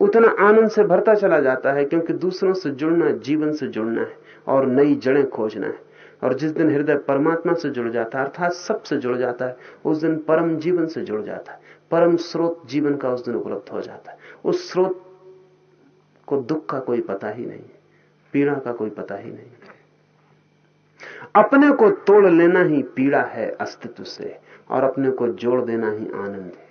उतना आनंद से भरता चला जाता है क्योंकि दूसरों से जुड़ना जीवन से जुड़ना है और नई जड़ें खोजना है। और जिस दिन हृदय परमात्मा से जुड़ जाता है, अर्थात सबसे जुड़ जाता है, उस दिन परम जीवन से जुड़ जाता है। परम स्रोत जीवन का उस दिन उपलब्ध हो जाता है। उस स्रोत को दुख का कोई पता ही नहीं, पीड़ा का कोई पता ही नहीं। अपने को तोड़ लेना ही पीड़ा है अस्तित्व से, और अपने को जोड़ देना ही आनंद है।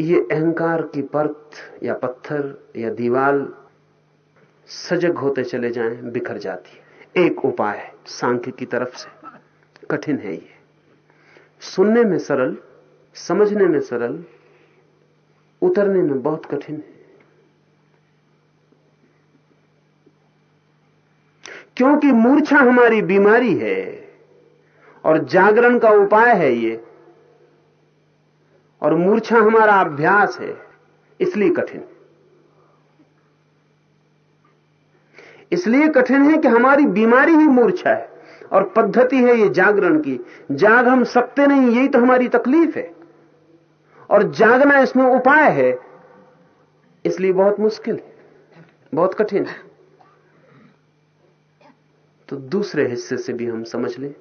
ये अहंकार की परत या पत्थर या दीवाल सजग होते चले जाएँ, बिखर जाती है। एक उपाय है, सांख्य की तरफ़ से। कठिन है ये। सुनने में सरल, समझने में सरल, उतरने में बहुत कठिन है। क्योंकि मूर्छा हमारी बीमारी है और जागरण का उपाय है ये और मूर्छा हमारा अभ्यास है, इसलिए कठिन। इसलिए कठिन है कि हमारी बीमारी ही मूर्छा है, और पद्धति है ये जागरण की। जाग हम सकते नहीं, यही तो हमारी तकलीफ़ है। और जागना इसमें उपाय है, इसलिए बहुत मुश्किल है, बहुत कठिन है। तो दूसरे हिस्से से भी हम समझ लें,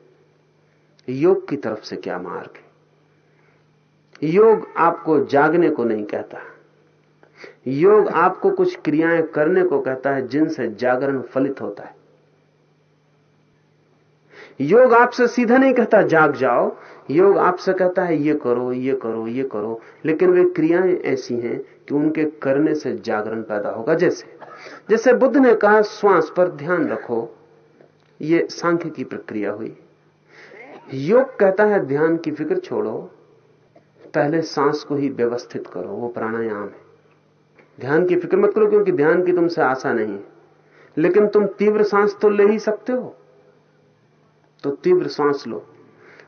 योग की तरफ़ से क्या मार्ग है? योग आपको जागने को नहीं कहता। योग आपको कुछ क्रियाएँ करने को कहता है, जिनसे जागरण फलित होता है। योग आपसे सीधा नहीं कहता, जाग जाओ। योग आपसे कहता है, ये करो ये करो ये करो। लेकिन वे क्रियाएँ ऐसी हैं कि उनके करने से जागरण पैदा होगा। जैसे जैसे बुद्ध ने कहा, श्वास पर ध्यान रखो। ये सांख्य की प्रक्रिया हुई। योग कहता है, ध्यान की फ़िक्र छोड़ो। पहले सांस को ही व्यवस्थित करो, वो प्राणायाम है। ध्यान की फ़िक्र मत करो क्योंकि ध्यान की तुमसे आशा नहीं है। लेकिन तुम तीव्र सांस तो ले ही सकते हो। तो तीव्र सांस लो।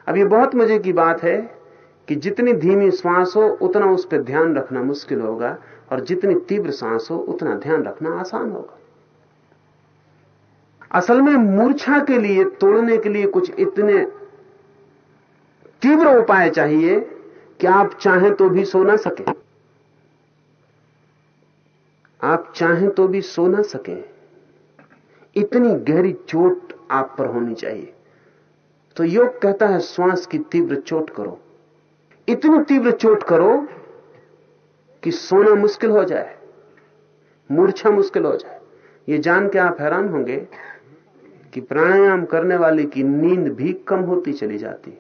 अब ये बहुत मज़े की बात है कि जितनी धीमी श्वास हो, उतना उस पर ध्यान रखना मुश्किल होगा और जितनी तीव्र सांस हो, उतना ध्यान रखना आसान होगा। असल में मूर्छा के लिए, तोड़ने के लिए कुछ इतने तीव्र उपाय चाहिए कि आप चाहें तो भी सो ना सके। आप चाहें तो भी सो ना सके। इतनी गहरी चोट आप पर होनी चाहिए। तो योग कहता है, श्वास की तीव्र चोट करो। इतनी तीव्र चोट करो कि सोना मुश्किल हो जाए, मूर्छा मुश्किल हो जाए। ये जान के आप हैरान होंगे कि प्राणायाम करने वाले की नींद भी कम होती चली जाती।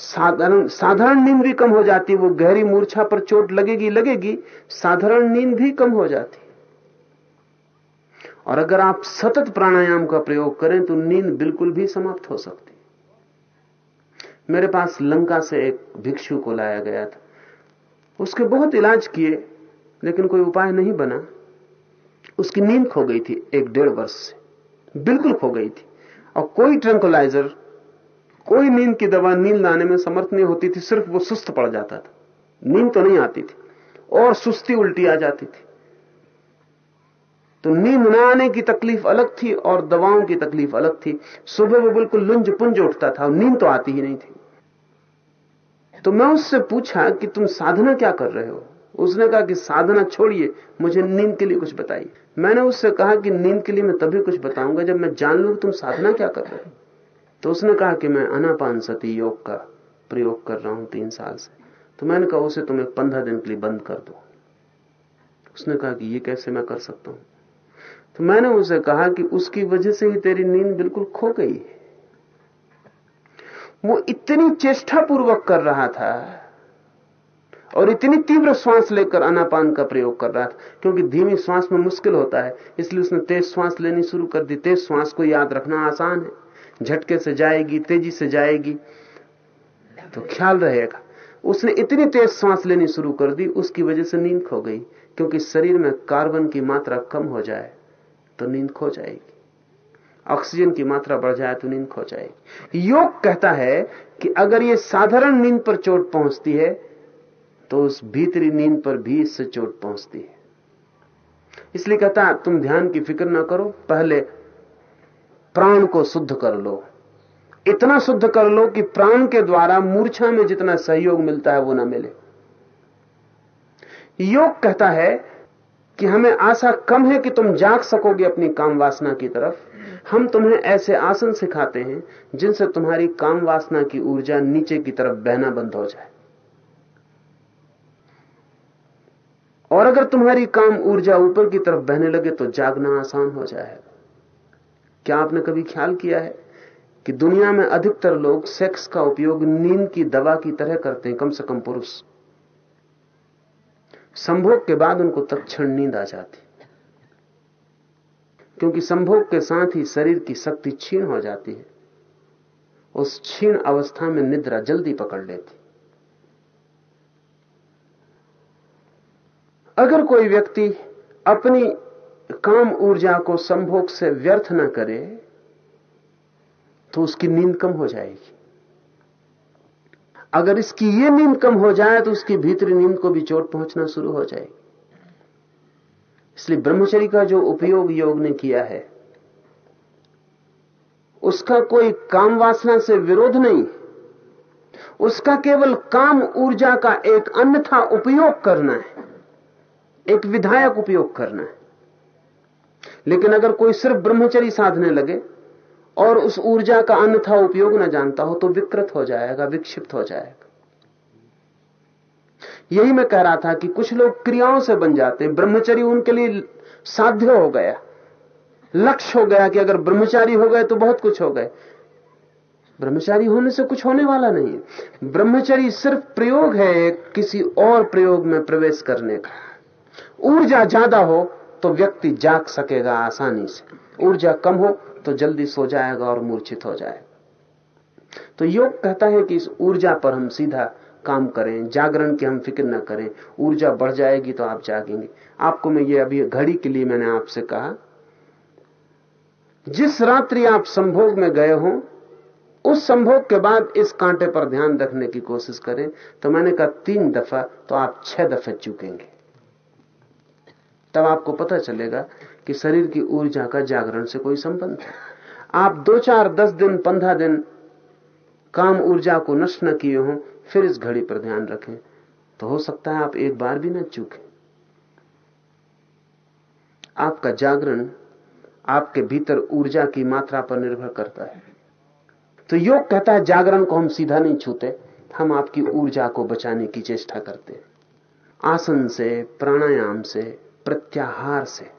साधारण साधारण नींद भी कम हो जाती, वो गहरी मूर्छा पर चोट लगेगी लगेगी, साधारण नींद भी कम हो जाती। और अगर आप सतत प्राणायाम का प्रयोग करें तो नींद बिल्कुल भी समाप्त हो सकती। मेरे पास लंका से एक भिक्षु को लाया गया था। उसके बहुत इलाज किए, लेकिन कोई उपाय नहीं बना। उसकी नींद खो गई थी, एक डेढ़ वर्ष से। बिल्कुल खो गई थी। और कोई ट्रंकुलाइजर कोई नींद की दवा नींद लाने में समर्थ नहीं होती थी, सिर्फ़ वो सुस्त पड़ जाता था। नींद तो नहीं आती थी, और सुस्ती उल्टी आ जाती थी। तो नींद न आने की तकलीफ़ अलग थी, और दवाओं की तकलीफ़ अलग थी। सुबह वो बिल्कुल लुंज पुंज उठता था नींद तो आती ही नहीं थी। तो मैं उससे पूछा कि तुम साधना क्या कर रहे हो? उसने कहा कि साधना छोड़िए, मुझे नींद के लिए कुछ बताइए। मैंने उससे कहा कि नींद के लिए मैं तभी कुछ बताऊँगा जब मैं जान लू तुम साधना क्या कर रहे हो। तो उसने कहा कि मैं अनापान सती योग का प्रयोग कर रहा हूँ तीन साल से। तो मैंने कहा, उसे तुम्हें पंद्रह दिन के लिए बंद कर दो। उसने कहा कि ये कैसे मैं कर सकता हूँ? तो मैंने उसे कहा कि उसकी वजह से ही तेरी नींद बिल्कुल खो गई है। वो इतनी चेष्टा पूर्वक कर रहा था और इतनी तीव्र श्वास लेकर अनापान का प्रयोग कर रहा था, क्योंकि धीमी श्वास में मुश्किल होता है, इसलिए उसने तेज श्वास लेनी शुरू कर दी। तेज श्वास को याद रखना आसान है। झटके से जाएगी, तेज़ी से जाएगी तो ख्याल रहेगा। उसने इतनी तेज सांस लेनी शुरू कर दी, उसकी वजह से नींद खो गई, क्योंकि शरीर में कार्बन की मात्रा कम हो जाए तो नींद खो जाएगी। ऑक्सीजन की मात्रा बढ़ जाए तो नींद खो जाएगी। योग कहता है कि अगर ये साधारण नींद पर चोट पहुँचती है तो उस भीतरी नींद पर भी इससे चोट पहुँचती है। इसलिए कहता तुम ध्यान की फ़िक्र ना करो, पहले प्राण को शुद्ध कर लो। इतना शुद्ध कर लो कि प्राण के द्वारा मूर्छा में जितना सहयोग मिलता है वो ना मिले। योग कहता है कि हमें आशा कम है कि तुम जाग सकोगे अपनी काम वासना की तरफ़। हम तुम्हें ऐसे आसन सिखाते हैं जिनसे तुम्हारी काम वासना की ऊर्जा नीचे की तरफ़ बहना बंद हो जाए। और अगर तुम्हारी काम ऊर्जा ऊपर की तरफ़ बहने लगे तो जागना आसान हो जाएगा। क्या आपने कभी ख्याल किया है कि दुनिया में अधिकतर लोग सेक्स का उपयोग नींद की दवा की तरह करते हैं, कम से कम पुरुष? संभोग के बाद उनको तत्क्षण नींद आ जाती। क्योंकि संभोग के साथ ही शरीर की शक्ति छीन हो जाती है। उस क्षीण अवस्था में निद्रा जल्दी पकड़ लेती। अगर कोई व्यक्ति अपनी काम ऊर्जा को संभोग से व्यर्थ न करे तो उसकी नींद कम हो जाएगी। अगर इसकी ये नींद कम हो जाए तो उसकी भीतरी नींद को भी चोट पहुँचना शुरू हो जाएगी। इसलिए ब्रह्मचर्य का जो उपयोग योग ने किया है, उसका कोई काम वासना से विरोध नहीं। उसका केवल काम ऊर्जा का एक अन्यथा उपयोग करना है, एक विधायक उपयोग करना है। लेकिन अगर कोई सिर्फ़ ब्रह्मचरी साधने लगे और उस ऊर्जा का अन्यथा उपयोग न जानता हो तो विकृत हो जाएगा, विक्षिप्त हो जाएगा। यही मैं कह रहा था कि कुछ लोग क्रियाओं से बन जाते हैं ब्रह्मचरी उनके लिए साध्य हो गया। लक्ष्य हो गया कि अगर ब्रह्मचारी हो गए तो बहुत कुछ हो गए। ब्रह्मचारी होने से कुछ होने वाला नहीं है। ब्रह्मचरी सिर्फ़ प्रयोग है किसी और प्रयोग में प्रवेश करने का। ऊर्जा ज़्यादा हो तो व्यक्ति जाग सकेगा आसानी से। ऊर्जा कम हो तो जल्दी सो जाएगा और मूर्छित हो जाएगा। तो योग कहता है कि इस ऊर्जा पर हम सीधा काम करें, जागरण की हम फ़िक्र न करें। ऊर्जा बढ़ जाएगी तो आप जागेंगे। आपको मैं ये अभी घड़ी के लिए मैंने आपसे कहा, जिस रात्रि आप संभोग में गए हो, उस संभोग के बाद इस कांटे पर ध्यान रखने की कोशिश करें। तो मैंने कहा, तीन दफ़ा तो आप छह दफे चुकेंगे। तब आपको पता चलेगा कि शरीर की ऊर्जा का जागरण से कोई संबंध है। आप दो चार, दस दिन, पंद्रह दिन काम ऊर्जा को नष्ट न किए हो, फिर इस घड़ी पर ध्यान रखें। तो हो सकता है आप एक बार भी न चूकें। आपका जागरण आपके भीतर ऊर्जा की मात्रा पर निर्भर करता है। तो योग कहता है, जागरण को हम सीधा नहीं छूते, हम आपकी ऊर्जा को बचाने की चेष्टा करते हैं। आसन से, प्राणायाम से प्रत्याहार से।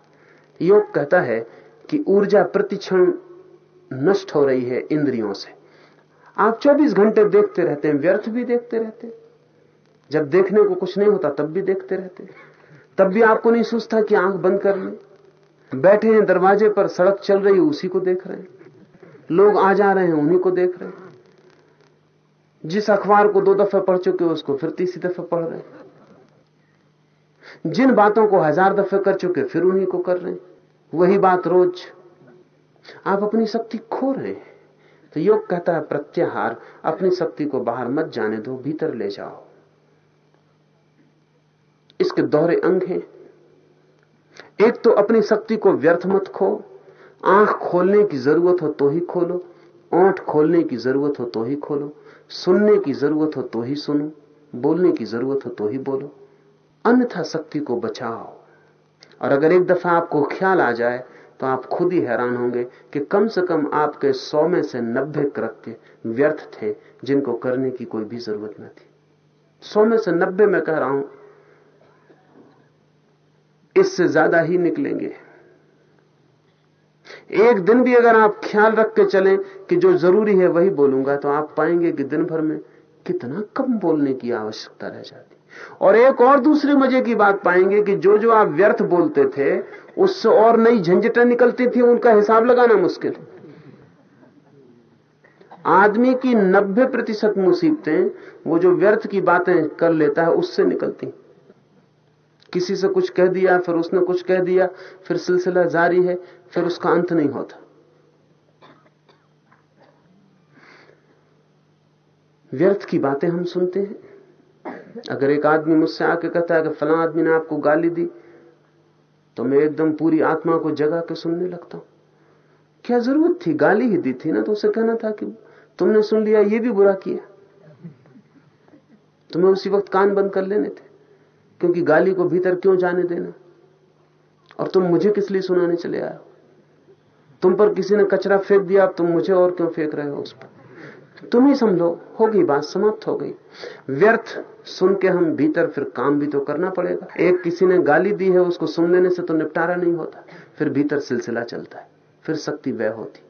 योग कहता है कि ऊर्जा प्रतिक्षण नष्ट हो रही है इंद्रियों से। आप 24 घंटे देखते रहते हैं, व्यर्थ भी देखते रहते हैं। जब देखने को कुछ नहीं होता, तब भी देखते रहते तब भी आपको नहीं सोचता कि आँख बंद कर ले। बैठे हैं, दरवाजे पर सड़क चल रही है, उसी को देख रहे हैं। लोग आ जा रहे हैं, उन्हीं को देख रहे हैं। जिस अखबार को दो दफे पढ़ चुके उसको फिर तीसरी दफे पढ़ रहे हैं। जिन बातों को हज़ार दफे कर चुके, फिर उन्हीं को कर रहे हैं। वही बात रोज। आप अपनी शक्ति खो रहे हैं। तो योग कहता है, प्रत्याहार, अपनी शक्ति को बाहर मत जाने दो, भीतर ले जाओ। इसके दोहरे अंग हैं। एक तो अपनी शक्ति को व्यर्थ मत खो। आँख खोलने की ज़रूरत हो तो ही खोलो। ओंठ खोलने की ज़रूरत हो तो ही खोलो। सुनने की ज़रूरत हो तो ही सुनो। बोलने की ज़रूरत हो तो ही बोलो। अन्यथा शक्ति को बचाओ। और अगर एक दफ़ा आपको ख्याल आ जाए तो आप खुद ही हैरान होंगे कि कम से कम आपके सौ में से नब्बे कृत्य व्यर्थ थे, जिनको करने की कोई भी ज़रूरत न थी। सौ में से नब्बे मैं कह रहा हूँ, इससे ज़्यादा ही निकलेंगे। एक दिन भी अगर आप ख्याल रख के चलें कि जो ज़रूरी है वही बोलूँगा तो आप पाएँगे कि दिन भर में कितना कम बोलने की आवश्यकता रह जाती। और एक और दूसरे मज़े की बात पाएँगे कि जो जो आप व्यर्थ बोलते थे, उससे और नई झंझटें निकलती थी, उनका हिसाब लगाना मुश्किल। आदमी की 90 प्रतिशत मुसीबतें, वो जो व्यर्थ की बातें कर लेता है, उससे निकलती। किसी से कुछ कह दिया, फिर उसने कुछ कह दिया, फिर सिलसिला जारी है, फिर उसका अंत नहीं होता। व्यर्थ की बातें हम सुनते हैं। अगर एक आदमी मुझसे आके कहता है कि फला आदमी ने आपको गाली दी तो मैं एकदम पूरी आत्मा को जगा के सुनने लगता हूँ। क्या ज़रूरत थी? गाली ही दी थी ना तो उसे कहना था कि तुमने सुन लिया, ये भी बुरा किया। तुम्हें उसी वक्त कान बंद कर लेने थे, क्योंकि गाली को भीतर क्यों जाने देना? और तुम मुझे किस लिए सुनाने चले आए तुम पर किसी ने कचरा फेंक दिया, अब तुम मुझे और क्यों फेंक रहे हो उस पर? तुम ही समझो, होगी बात, समाप्त हो गई। व्यर्थ सुन के हम भीतर फिर काम भी तो करना पड़ेगा। एक किसी ने गाली दी है, उसको सुन लेने से तो निपटारा नहीं होता। फिर भीतर सिलसिला चलता है, फिर शक्ति व्यय होती।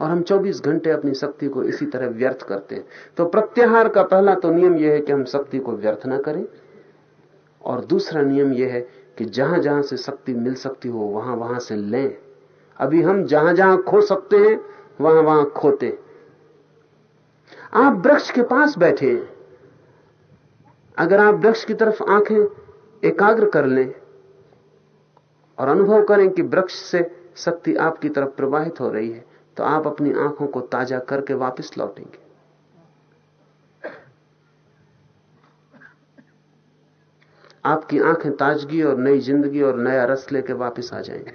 और हम 24 घंटे अपनी शक्ति को इसी तरह व्यर्थ करते हैं। तो प्रत्याहार का पहला तो नियम यह है कि हम शक्ति को व्यर्थ ना करें। और दूसरा नियम यह है कि जहाँ जहाँ से शक्ति मिल सकती हो, वहाँ वहाँ से लें। अभी हम जहाँ जहाँ खो सकते हैं, वहाँ वहाँ खोते आप वृक्ष के पास बैठे। हैं अगर आप वृक्ष की तरफ़ आँखें एकाग्र कर लें और अनुभव करें कि वृक्ष से शक्ति आपकी तरफ़ प्रवाहित हो रही है तो आप अपनी आँखों को ताज़ा करके वापस लौटेंगे। आपकी आँखें ताजगी और नई ज़िंदगी और नया रस लेके वापस आ जाएँगे।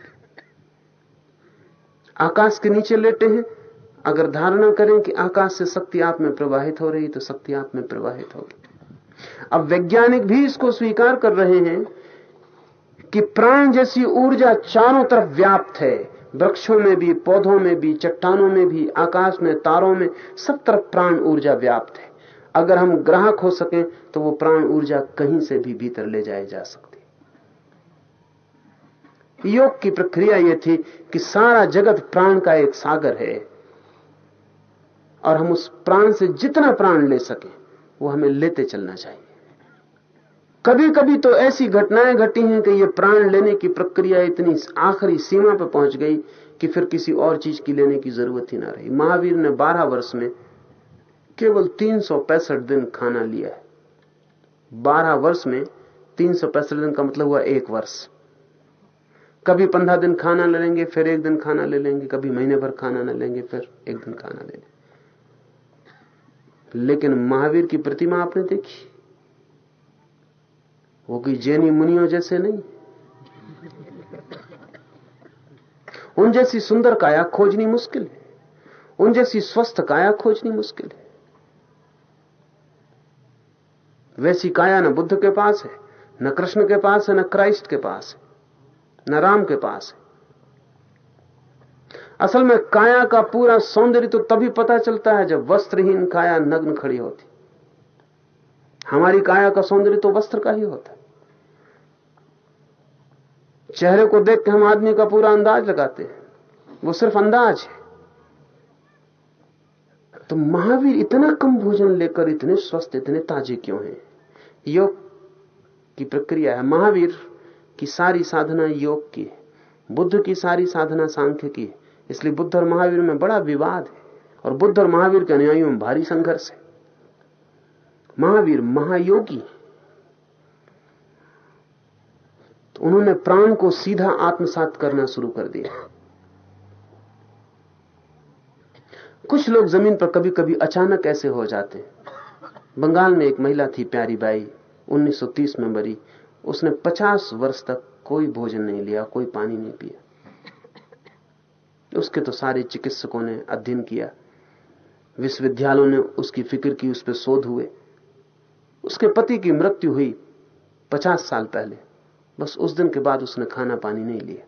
आकाश के नीचे लेटे हैं अगर धारणा करें कि आकाश से शक्ति आप में प्रवाहित हो रही तो शक्ति आप में प्रवाहित होगी। अब वैज्ञानिक भी इसको स्वीकार कर रहे हैं कि प्राण जैसी ऊर्जा चारों तरफ़ व्याप्त है। वृक्षों में भी, पौधों में भी, चट्टानों में भी, आकाश में, तारों में, सब तरफ़ प्राण ऊर्जा व्याप्त है। अगर हम ग्राहक हो सके तो वो प्राण ऊर्जा कहीं से भी भीतर ले जाए जा सकती योग की प्रक्रिया यह थी कि सारा जगत प्राण का एक सागर है। और हम उस प्राण से जितना प्राण ले सके, वो हमें लेते चलना चाहिए। कभी कभी तो ऐसी घटनाएँ घटी हैं कि ये प्राण लेने की प्रक्रिया इतनी आखिरी सीमा पर पहुँच गई कि फिर किसी और चीज़ की लेने की ज़रूरत ही ना रही। महावीर ने 12 वर्ष में केवल तीन सौ पैंसठ दिन खाना लिया है। 12 वर्ष में तीन सौ पैंसठ दिन का मतलब हुआ एक वर्ष। कभी पंद्रह दिन खाना ले लेंगे, फिर एक दिन खाना ले लेंगे, कभी महीने भर खाना न लेंगे, फिर एक दिन खाना ले लेंगे। लेकिन महावीर की प्रतिमा आपने देखी? वो कि जैनी मुनियों जैसे नहीं। उन जैसी सुंदर काया खोजनी मुश्किल है। उन जैसी स्वस्थ काया खोजनी मुश्किल है। वैसी काया न बुद्ध के पास है, न कृष्ण के पास है, न क्राइस्ट के पास है, न राम के पास है। असल में काया का पूरा सौंदर्य तो तभी पता चलता है जब वस्त्रहीन काया नग्न खड़ी होती। हमारी काया का सौंदर्य तो वस्त्र का ही होता। है चेहरे को देख के हम आदमी का पूरा अंदाज लगाते हैं। वो सिर्फ़ अंदाज है। तो महावीर इतना कम भोजन लेकर इतने स्वस्थ, इतने ताजे क्यों हैं? योग की प्रक्रिया है। महावीर की सारी साधना योग की है। बुद्ध की सारी साधना सांख्य की है। इसलिए बुद्ध और महावीर में बड़ा विवाद है और बुद्ध और महावीर के अनुयायियों में भारी संघर्ष है। महावीर महायोगी है। उन्होंने प्राण को सीधा आत्मसात करना शुरू कर दिया। कुछ लोग ज़मीन पर कभी कभी अचानक ऐसे हो जाते बंगाल में एक महिला थी प्यारी बाई 1930 में मरी। उसने 50 वर्ष तक कोई भोजन नहीं लिया, कोई पानी नहीं पिया। उसके तो सारे चिकित्सकों ने अध्ययन किया। विश्वविद्यालयों ने उसकी फ़िक्र की, उस पर शोध हुए। उसके पति की मृत्यु हुई 50 साल पहले। बस उस दिन के बाद उसने खाना पानी नहीं लिया।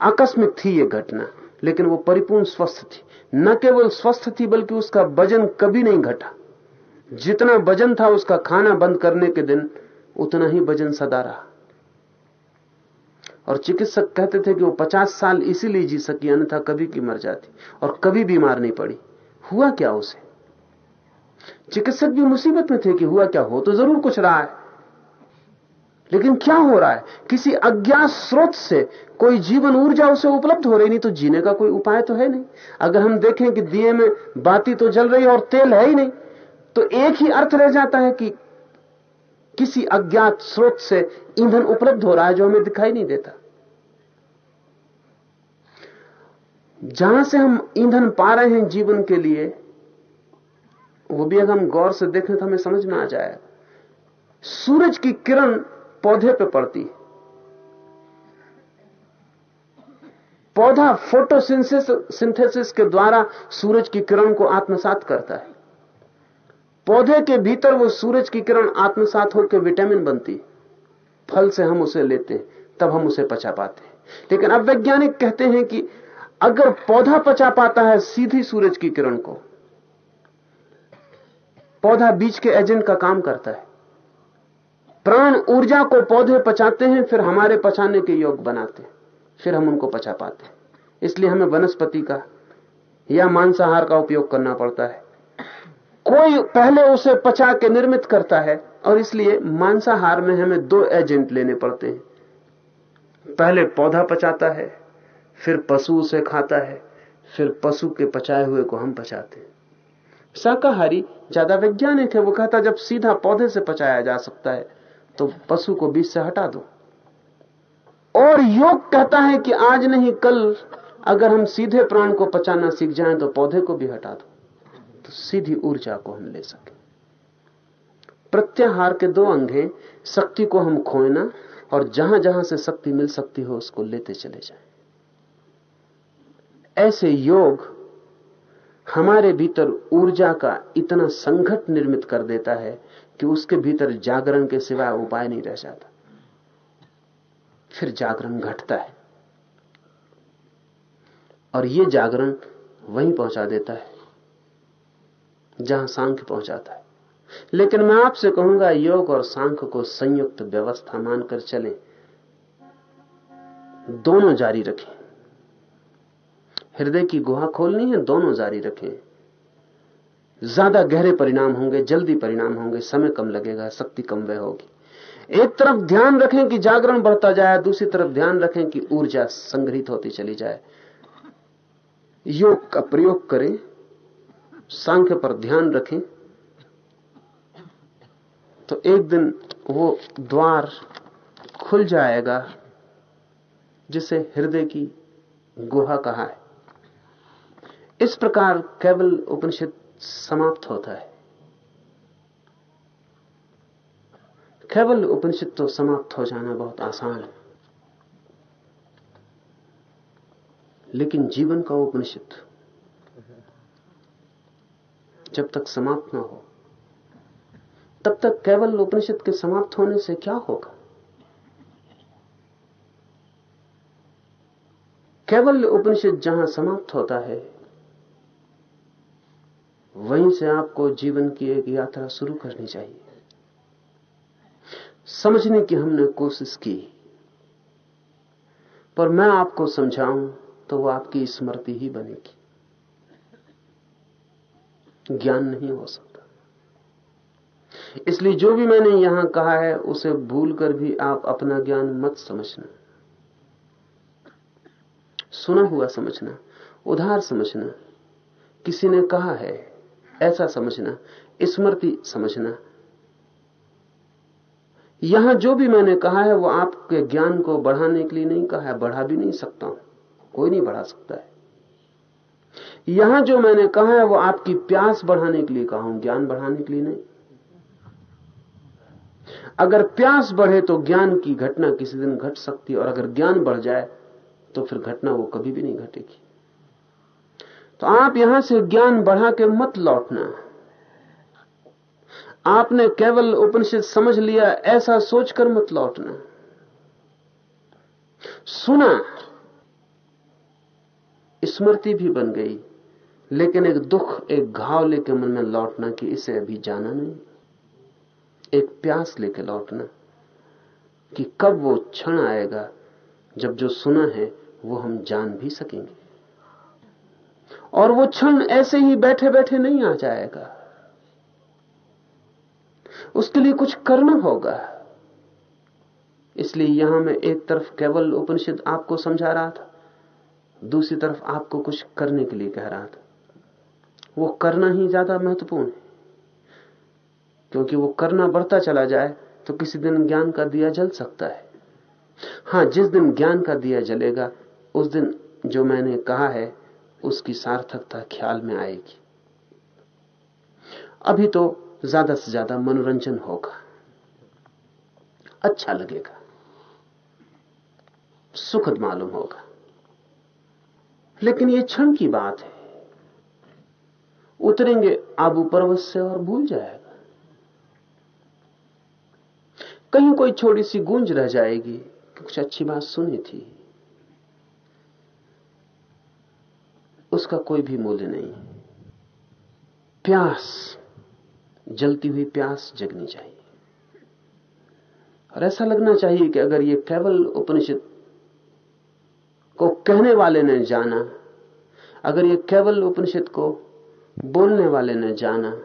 आकस्मिक थी यह घटना, लेकिन वो परिपूर्ण स्वस्थ थी। न केवल स्वस्थ थी, बल्कि उसका वज़न कभी नहीं घटा। जितना वज़न था उसका खाना बंद करने के दिन, उतना ही वज़न सदा रहा। और चिकित्सक कहते थे कि वो पचास साल इसीलिए जी सकी, अन्यथा कभी की मर जाती और कभी बीमार नहीं पड़ी। हुआ क्या उसे? चिकित्सक भी मुसीबत में थे कि हुआ क्या? हो तो ज़रूर कुछ रहा है। लेकिन क्या हो रहा है? किसी अज्ञात स्रोत से कोई जीवन ऊर्जा उसे उपलब्ध हो रही, नहीं तो जीने का कोई उपाय तो है नहीं। अगर हम देखें कि दिए में बाती तो जल रही और तेल है ही नहीं तो एक ही अर्थ रह जाता है कि किसी अज्ञात स्रोत से ईंधन उपलब्ध हो रहा है जो हमें दिखाई नहीं देता। जहाँ से हम ईंधन पा रहे हैं जीवन के लिए, वो भी अगर हम गौर से देखें तो हमें समझ में आ जाएगा सूरज की किरण पौधे पे पड़ती पौधा फोटोसिंथेसिस के द्वारा सूरज की किरण को आत्मसात करता है। पौधे के भीतर वो सूरज की किरण आत्मसात होकर विटामिन बनती। फल से हम उसे लेते, तब हम उसे पचा पाते। लेकिन अब वैज्ञानिक कहते हैं कि अगर पौधा पचा पाता है सीधी सूरज की किरण को, पौधा बीज के एजेंट का काम करता है। प्राण ऊर्जा को पौधे पचाते हैं, फिर हमारे पचाने के योग बनाते हैं, फिर हम उनको पचा पाते हैं। इसलिए हमें वनस्पति का या मांसाहार का उपयोग करना पड़ता है। कोई पहले उसे पचा के निर्मित करता है और इसलिए मांसाहार में हमें दो एजेंट लेने पड़ते हैं। पहले पौधा पचाता है, फिर पशु उसे खाता है, फिर पशु के पचाए हुए को हम पचाते हैं। शाकाहारी ज़्यादा वैज्ञानिक है, वो कहता जब सीधा पौधे से पचाया जा सकता है तो पशु को बीच से हटा दो। और योग कहता है कि आज नहीं, कल अगर हम सीधे प्राण को पचाना सीख जाएँ तो पौधे को भी हटा दो। तो सीधी ऊर्जा को हम ले सके। प्रत्याहार के दो अंग हैं, शक्ति को हम खोना और जहाँ जहाँ से शक्ति मिल सकती हो उसको लेते चले जाएँ। ऐसे योग हमारे भीतर ऊर्जा का इतना संघट निर्मित कर देता है कि उसके भीतर जागरण के सिवाय उपाय नहीं रह जाता। फिर जागरण घटता है। और ये जागरण वहीं पहुँचा देता है। जहाँ सांख्य पहुंचाता है। लेकिन मैं आपसे कहूँगा, योग और सांख्य को संयुक्त व्यवस्था मानकर चलें। दोनों जारी रखें। हृदय की गुहा खोलनी है, दोनों जारी रखें। ज़्यादा गहरे परिणाम होंगे, जल्दी परिणाम होंगे, समय कम लगेगा, शक्ति कम वह होगी। एक तरफ़ ध्यान रखें कि जागरण बढ़ता जाए, दूसरी तरफ़ ध्यान रखें कि ऊर्जा संग्रहित होती चली जाए। योग का प्रयोग करें। सांख्य पर ध्यान रखें तो एक दिन वो द्वार खुल जाएगा, जिसे हृदय की गुहा कहा है। इस प्रकार केवल उपनिषद समाप्त होता है। केवल उपनिषद तो समाप्त हो जाना बहुत आसान है, लेकिन जीवन का उपनिषद जब तक समाप्त ना हो। तब तक केवल उपनिषद के समाप्त होने से क्या होगा? केवल उपनिषद जहाँ समाप्त होता है, वहीं से आपको जीवन की एक यात्रा शुरू करनी चाहिए। समझने की हमने कोशिश की, पर मैं आपको समझाऊं तो वो आपकी स्मृति ही बनेगी। ज्ञान नहीं हो सकता। इसलिए जो भी मैंने यहाँ कहा है, उसे भूलकर भी आप अपना ज्ञान मत समझना। सुना हुआ समझना, उधार समझना, किसी ने कहा है, ऐसा समझना, स्मृति समझना। यहाँ जो भी मैंने कहा है, वो आपके ज्ञान को बढ़ाने के लिए नहीं कहा है, बढ़ा भी नहीं सकता हूँ, कोई नहीं बढ़ा सकता है। यहाँ जो मैंने कहा है, वो आपकी प्यास बढ़ाने के लिए कहा हूँ, ज्ञान बढ़ाने के लिए नहीं। अगर प्यास बढ़े तो ज्ञान की घटना किसी दिन घट सकती है, और अगर ज्ञान बढ़ जाए तो फिर घटना वो कभी भी नहीं घटेगी। तो आप यहाँ से ज्ञान बढ़ा के मत लौटना। आपने केवल उपनिषद समझ लिया, ऐसा सोचकर मत लौटना। सुना, स्मृति भी बन गई। लेकिन एक दुख, एक घाव लेके मन में लौटना कि इसे अभी जाना नहीं। एक प्यास लेके लौटना कि कब वो क्षण आएगा, जब जो सुना है वो हम जान भी सकेंगे। और वो क्षण ऐसे ही बैठे बैठे नहीं आ जाएगा। उसके लिए कुछ करना होगा। इसलिए यहाँ मैं एक तरफ़ केवल उपनिषद आपको समझा रहा था, दूसरी तरफ़ आपको कुछ करने के लिए कह रहा था। वो करना ही ज़्यादा महत्वपूर्ण है। क्योंकि वो करना बढ़ता चला जाए तो किसी दिन ज्ञान का दिया जल सकता है। हाँ, जिस दिन ज्ञान का दिया जलेगा, उस दिन जो मैंने कहा है, उसकी सार्थकता ख्याल में आएगी। अभी तो ज़्यादा से ज़्यादा मनोरंजन होगा। अच्छा लगेगा। सुखद मालूम होगा। लेकिन यह क्षण की बात है। उतरेंगे आबू पर्वत से और भूल जाएगा। कहीं कोई छोटी सी गूंज रह जाएगी कि कुछ अच्छी बात सुनी थी। उसका कोई भी मूल्य नहीं। प्यास, जलती हुई प्यास जगनी चाहिए। और ऐसा लगना चाहिए कि अगर ये केवल उपनिषद को कहने वाले ने जाना, अगर ये केवल उपनिषद को बोलने वाले ने जाना।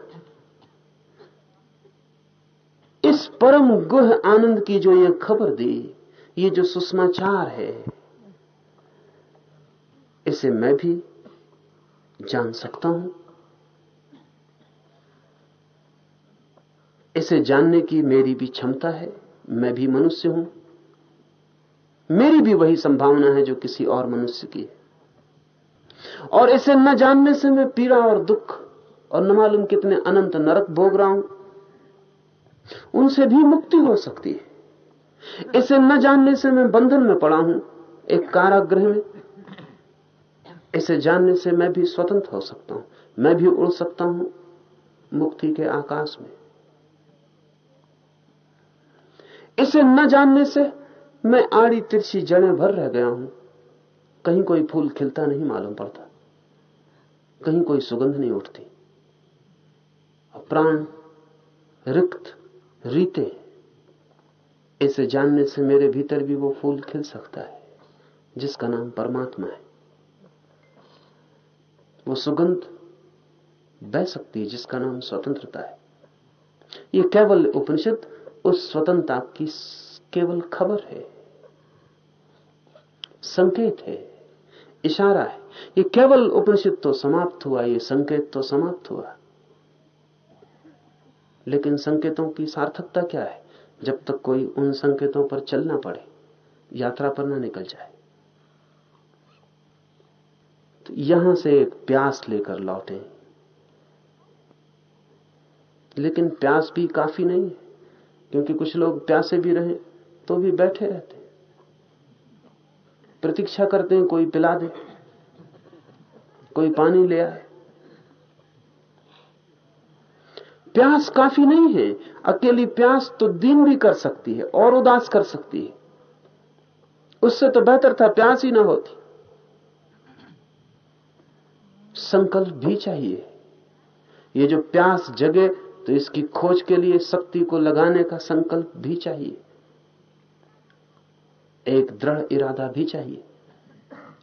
इस परम गुह आनंद की जो ये खबर दी, ये जो सुषमाचार है, इसे मैं भी जान सकता हूँ। इसे जानने की मेरी भी क्षमता है, मैं भी मनुष्य हूँ। मेरी भी वही संभावना है जो किसी और मनुष्य की है। और इसे न जानने से मैं पीड़ा और दुख और न मालूम कितने अनंत नरक भोग रहा हूँ। उनसे भी मुक्ति हो सकती है। इसे न जानने से मैं बंधन में पड़ा हूँ, एक कारागृह में। इसे जानने से मैं भी स्वतंत्र हो सकता हूँ, मैं भी उड़ सकता हूँ मुक्ति के आकाश में। इसे न जानने से मैं आड़ी तिरछी जड़ें भर रह गया हूँ, कहीं कोई फूल खिलता नहीं मालूम पड़ता। कहीं कोई सुगंध नहीं उठती। प्राण, रिक्त, रीते, इसे जानने से मेरे भीतर भी वो फूल खिल सकता है, जिसका नाम परमात्मा है। वो सुगंध बह सकती है, जिसका नाम स्वतंत्रता है। ये केवल उपनिषद उस स्वतंत्रता की केवल खबर है, संकेत है। इशारा है। ये केवल उपनिषद तो समाप्त हुआ, ये संकेत तो समाप्त हुआ। लेकिन संकेतों की सार्थकता क्या है? जब तक कोई उन संकेतों पर चलना पड़े, यात्रा पर ना निकल जाए। तो यहाँ से एक प्यास लेकर लौटे। लेकिन प्यास भी काफ़ी नहीं है, क्योंकि कुछ लोग प्यासे भी रहे तो भी बैठे रहते प्रतीक्षा करते हैं, कोई पिला दे, कोई पानी ले आए। प्यास काफ़ी नहीं है, अकेली प्यास तो दिन भी कर सकती है, और उदास कर सकती है। उससे तो बेहतर था प्यास ही ना होती। संकल्प भी चाहिए। ये जो प्यास जगे तो इसकी खोज के लिए शक्ति को लगाने का संकल्प भी चाहिए। एक दृढ़ इरादा भी चाहिए,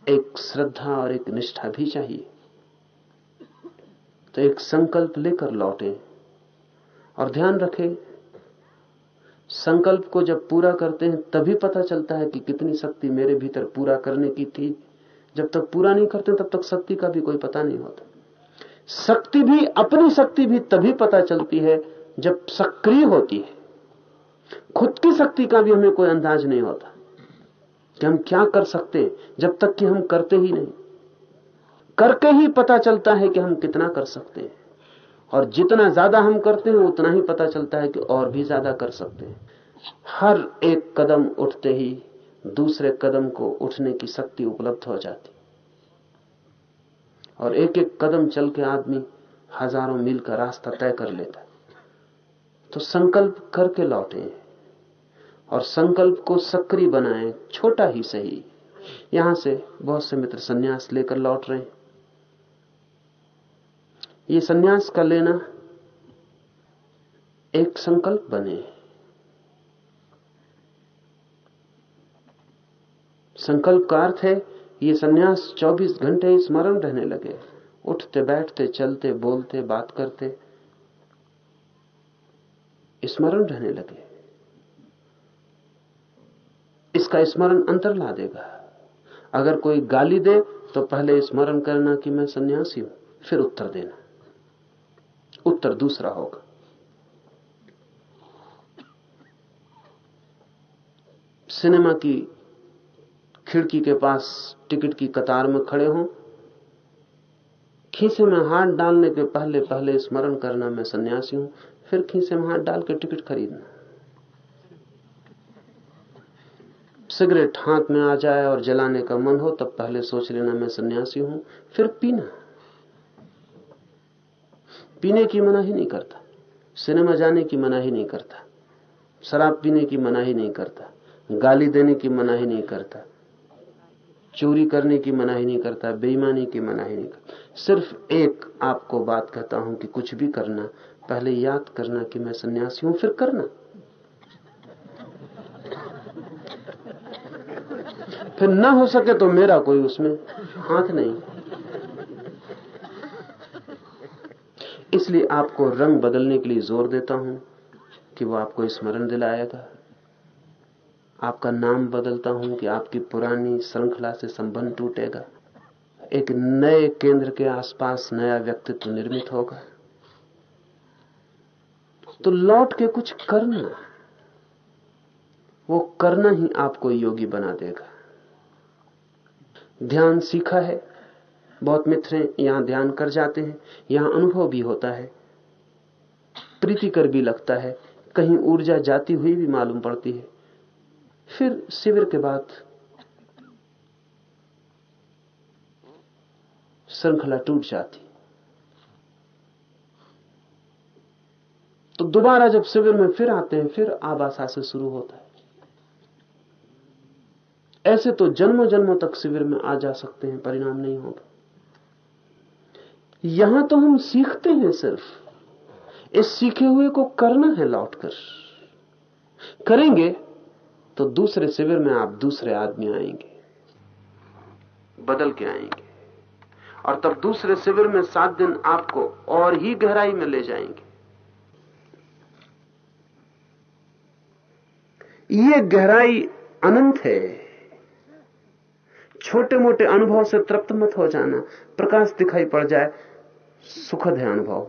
एक श्रद्धा और एक निष्ठा भी चाहिए। तो एक संकल्प लेकर लौटे और ध्यान रखें, संकल्प को जब पूरा करते हैं, तभी पता चलता है कि कितनी शक्ति मेरे भीतर पूरा करने की थी। जब तक पूरा नहीं करते तब तक शक्ति का भी कोई पता नहीं होता। शक्ति भी, अपनी शक्ति भी तभी पता चलती है जब सक्रिय होती है। खुद की शक्ति का भी हमें कोई अंदाज नहीं होता। कि हम क्या कर सकते हैं, जब तक कि हम करते ही नहीं। करके ही पता चलता है कि हम कितना कर सकते हैं। और जितना ज़्यादा हम करते हैं, उतना ही पता चलता है कि और भी ज़्यादा कर सकते हैं। हर एक कदम उठते ही दूसरे कदम को उठने की शक्ति उपलब्ध हो जाती। और एक एक कदम चल के आदमी हज़ारों मील का रास्ता तय कर लेता तो संकल्प करके लौटे और संकल्प को सक्रिय बनाएँ, छोटा ही सही। यहाँ से बहुत से मित्र सन्यास लेकर लौट रहे हैं। ये सन्यास का लेना एक संकल्प बने। संकल्प का अर्थ है, ये सन्यास 24 घंटे स्मरण रहने लगे। उठते, बैठते, चलते, बोलते, बात करते, स्मरण रहने लगे। इसका स्मरण अंतर ला देगा। अगर कोई गाली दे तो पहले स्मरण करना कि मैं सन्यासी हूँ, फिर उत्तर देना। उत्तर दूसरा होगा। सिनेमा की खिड़की के पास टिकट की कतार में खड़े हों। खीसे में हाथ डालने के पहले पहले स्मरण करना मैं सन्यासी हूँ, फिर खीसे में हाथ डाल के टिकट खरीदना। सिगरेट हाथ में आ जाए और जलाने का मन हो, तब पहले सोच लेना, मैं सन्यासी हूँ। फिर पीना। पीने की मना ही नहीं करता। सिनेमा जाने की मना ही नहीं करता। शराब पीने की मना ही नहीं करता। गाली देने की मना ही नहीं करता। चोरी करने की मनाही नहीं करता। बेईमानी की मनाही नहीं करता। सिर्फ़ एक आपको बात कहता हूँ कि कुछ भी करना, पहले याद करना कि मैं सन्यासी हूँ, फिर करना। फिर ना हो सके तो मेरा कोई उसमें हाथ नहीं। इसलिए आपको रंग बदलने के लिए ज़ोर देता हूँ कि वो आपको स्मरण दिलाएगा। आपका नाम बदलता हूँ कि आपकी पुरानी श्रृंखला से संबंध टूटेगा। एक नए केंद्र के आसपास नया व्यक्तित्व निर्मित होगा। तो लौट के कुछ करना, वो करना ही आपको योगी बना देगा। ध्यान सीखा है। बहुत मित्र हैं, यहाँ ध्यान कर जाते हैं, यहाँ अनुभव भी होता है। प्रीतिकर भी लगता है, कहीं ऊर्जा जाती हुई भी मालूम पड़ती है। फिर शिविर के बाद श्रृंखला टूट जाती। तो दोबारा जब शिविर में फिर आते हैं, फिर आबासा से शुरू होता है। ऐसे तो जन्मों जन्मों तक शिविर में आ जा सकते हैं, परिणाम नहीं होगा। यहाँ तो हम सीखते हैं सिर्फ़, इस सीखे हुए को करना है लौटकर। करेंगे तो दूसरे शिविर में आप दूसरे आदमी आएँगे, बदल के आएँगे, और तब दूसरे शिविर में सात दिन आपको और ही गहराई में ले जाएँगे। ये गहराई अनंत है। छोटे मोटे अनुभव से तृप्त मत हो जाना। प्रकाश दिखाई पड़ जाए, सुखद है अनुभव,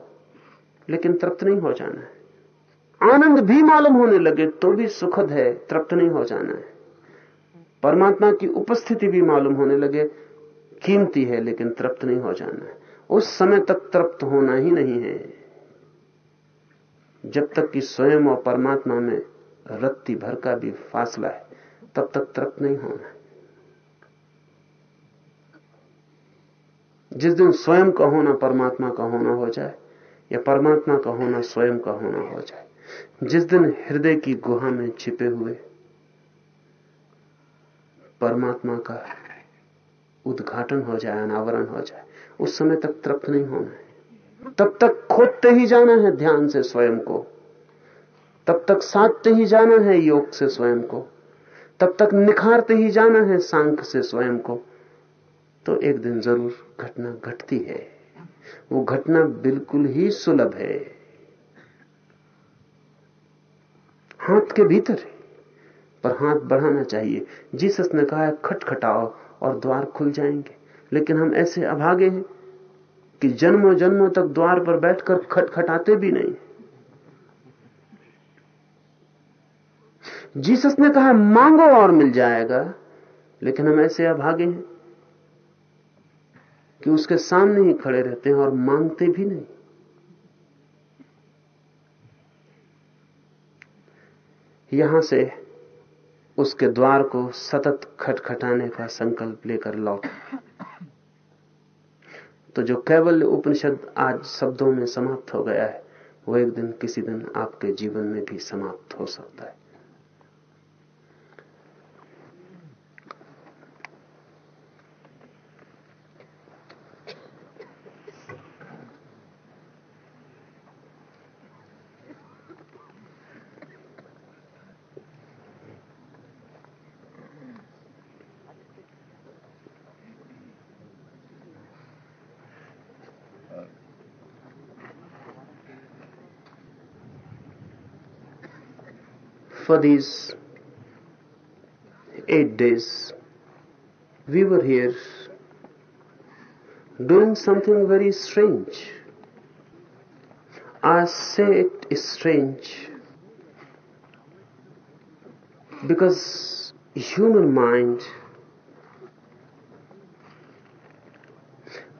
लेकिन तृप्त नहीं हो जाना है। आनंद भी मालूम होने लगे तो भी सुखद है, तृप्त नहीं हो जाना है। परमात्मा की उपस्थिति भी मालूम होने लगे, कीमती है, लेकिन तृप्त नहीं हो जाना है। उस समय तक तृप्त होना ही नहीं है। जब तक कि स्वयं और परमात्मा में रत्ती भर का भी फासला है, तब तक तृप्त नहीं होना है। जिस दिन स्वयं का होना परमात्मा का होना हो जाए, या परमात्मा का होना स्वयं का होना हो जाए, जिस दिन हृदय की गुहा में छिपे हुए परमात्मा का उद्घाटन हो जाए, अनावरण हो जाए, उस समय तक तृप्त नहीं होना है। तब तक खोदते ही जाना है ध्यान से स्वयं को। तब तक साधते ही जाना है योग से स्वयं को। तब तक निखारते ही जाना है सांख्य से स्वयं को। तो एक दिन ज़रूर घटना घटती है। वो घटना बिल्कुल ही सुलभ है। हाथ के भीतर है, पर हाथ बढ़ाना चाहिए। जीसस ने कहा, खटखटाओ और द्वार खुल जाएँगे। लेकिन हम ऐसे अभागे हैं कि जन्मों जन्मों तक द्वार पर बैठकर खटखटाते भी नहीं। जीसस ने कहा, मांगो और मिल जाएगा। लेकिन हम ऐसे अभागे हैं कि उसके सामने ही खड़े रहते हैं और मांगते भी नहीं। यहाँ से उसके द्वार को सतत खटखटाने का संकल्प लेकर लौट। तो जो कैवल्य उपनिषद आज शब्दों में समाप्त हो गया है, वो एक दिन किसी दिन आपके जीवन में भी समाप्त हो सकता है। For these eight days, we were here doing something very strange. I say it is strange because human mind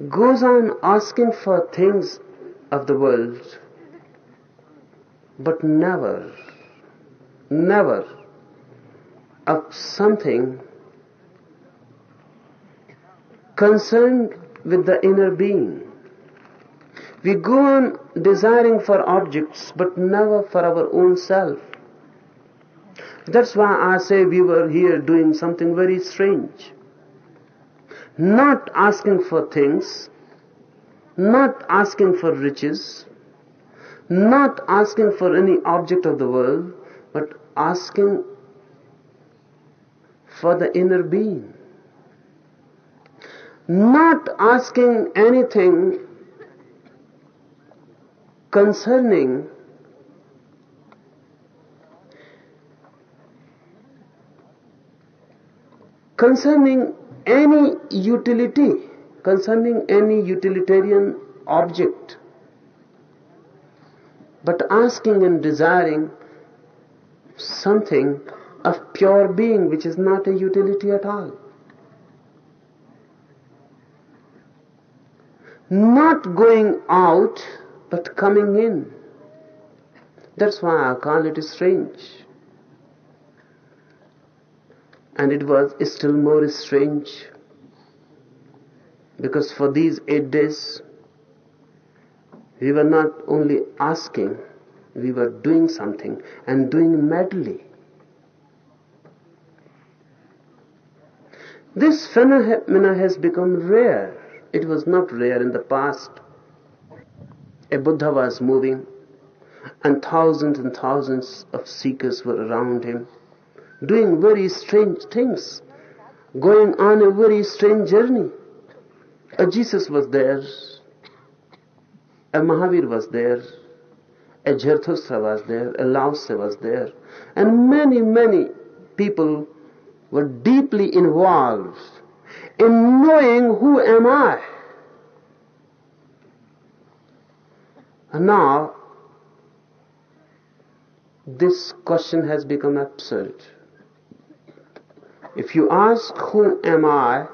goes on asking for things of the world but never never of something concerned with the inner being. We go on desiring for objects but never for our own self. That's why I say we were here doing something very strange. not asking for things, not asking for riches, not asking for any object of the world, but asking for the inner being. Not asking anything concerning concerning any utility, concerning any utilitarian object, but asking and desiring something of pure being which is not a utility at all. Not going out but coming in. That's why I call it strange. And it was still more strange because for these eight days we were not only asking, we were doing something and doing madly. This phenomena has become rare. It was not rare in the past. A Buddha was moving and thousands and thousands of seekers were around him doing very strange things, going on a very strange journey. A Jesus was there, a Mahavir was there, Zarathustra was there, a was there, and many, many people were deeply involved in knowing who am I. And now, this question has become absurd. If you ask, Who am I?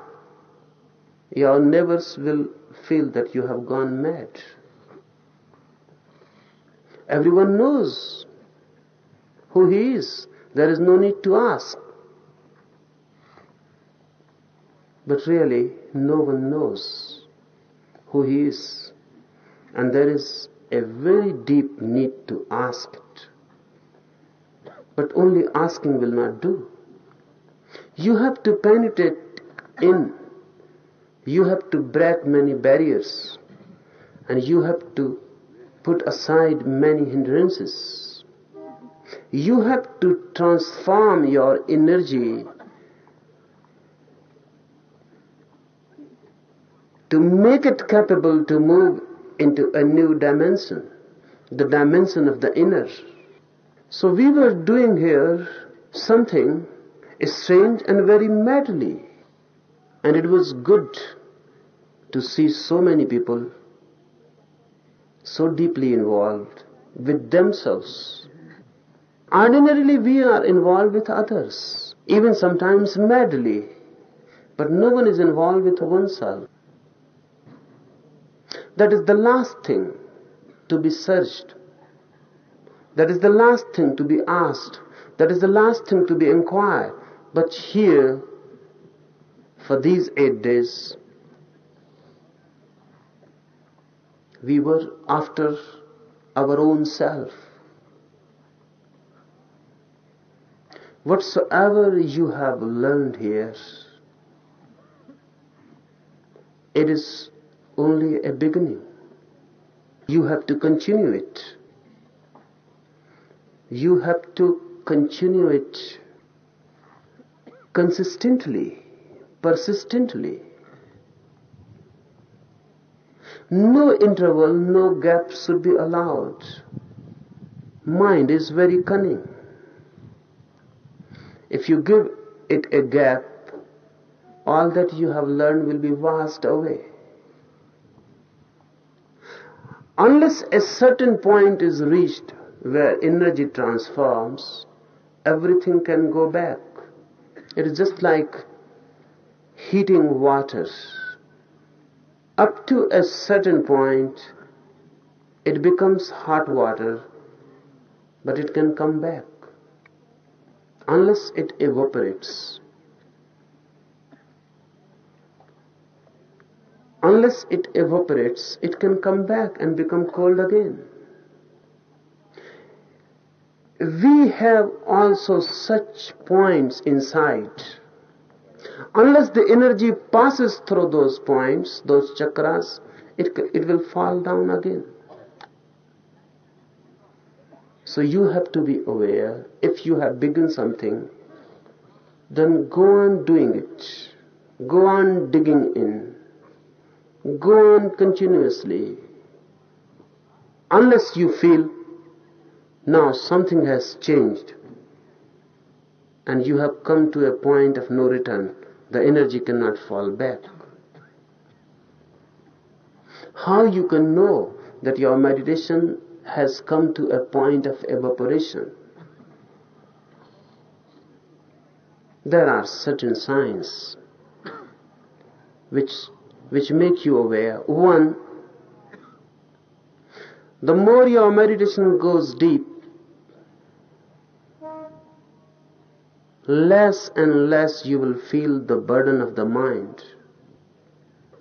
your neighbors will feel that you have gone mad. Everyone knows who he is. There is no need to ask. But really, no one knows who he is. And there is a very deep need to ask it. But only asking will not do. You have to penetrate in. You have to break many barriers. And you have to put aside many hindrances. You have to transform your energy to make it capable to move into a new dimension, the dimension of the inner. So we were doing here something strange and very madly. And it was good to see so many people so deeply involved with themselves. Ordinarily we are involved with others, even sometimes madly, but no one is involved with oneself. That is the last thing to be searched. That is the last thing to be asked. That is the last thing to be inquired. But here, for these eight days, we were after our own self. Whatsoever you have learned here, it is only a beginning. You have to continue it. You have to continue it consistently, persistently. No interval, no gap should be allowed. Mind is very cunning. If you give it a gap, all that you have learned will be washed away. Unless a certain point is reached where energy transforms, everything can go back. It is just like heating water. Up to a certain point, it becomes hot water, but it can come back unless it evaporates. Unless it evaporates, it can come back and become cold again. We have also such points inside Unless the energy passes through those points, those chakras, it, it will fall down again. So you have to be aware, if you have begun something, then go on doing it. Go on digging in. Go on continuously. Unless you feel now something has changed and you have come to a point of no return, the energy cannot fall back. How you can know that your meditation has come to a point of evaporation? There are certain signs which, which make you aware. One, the more your meditation goes deep, less and less you will feel the burden of the mind.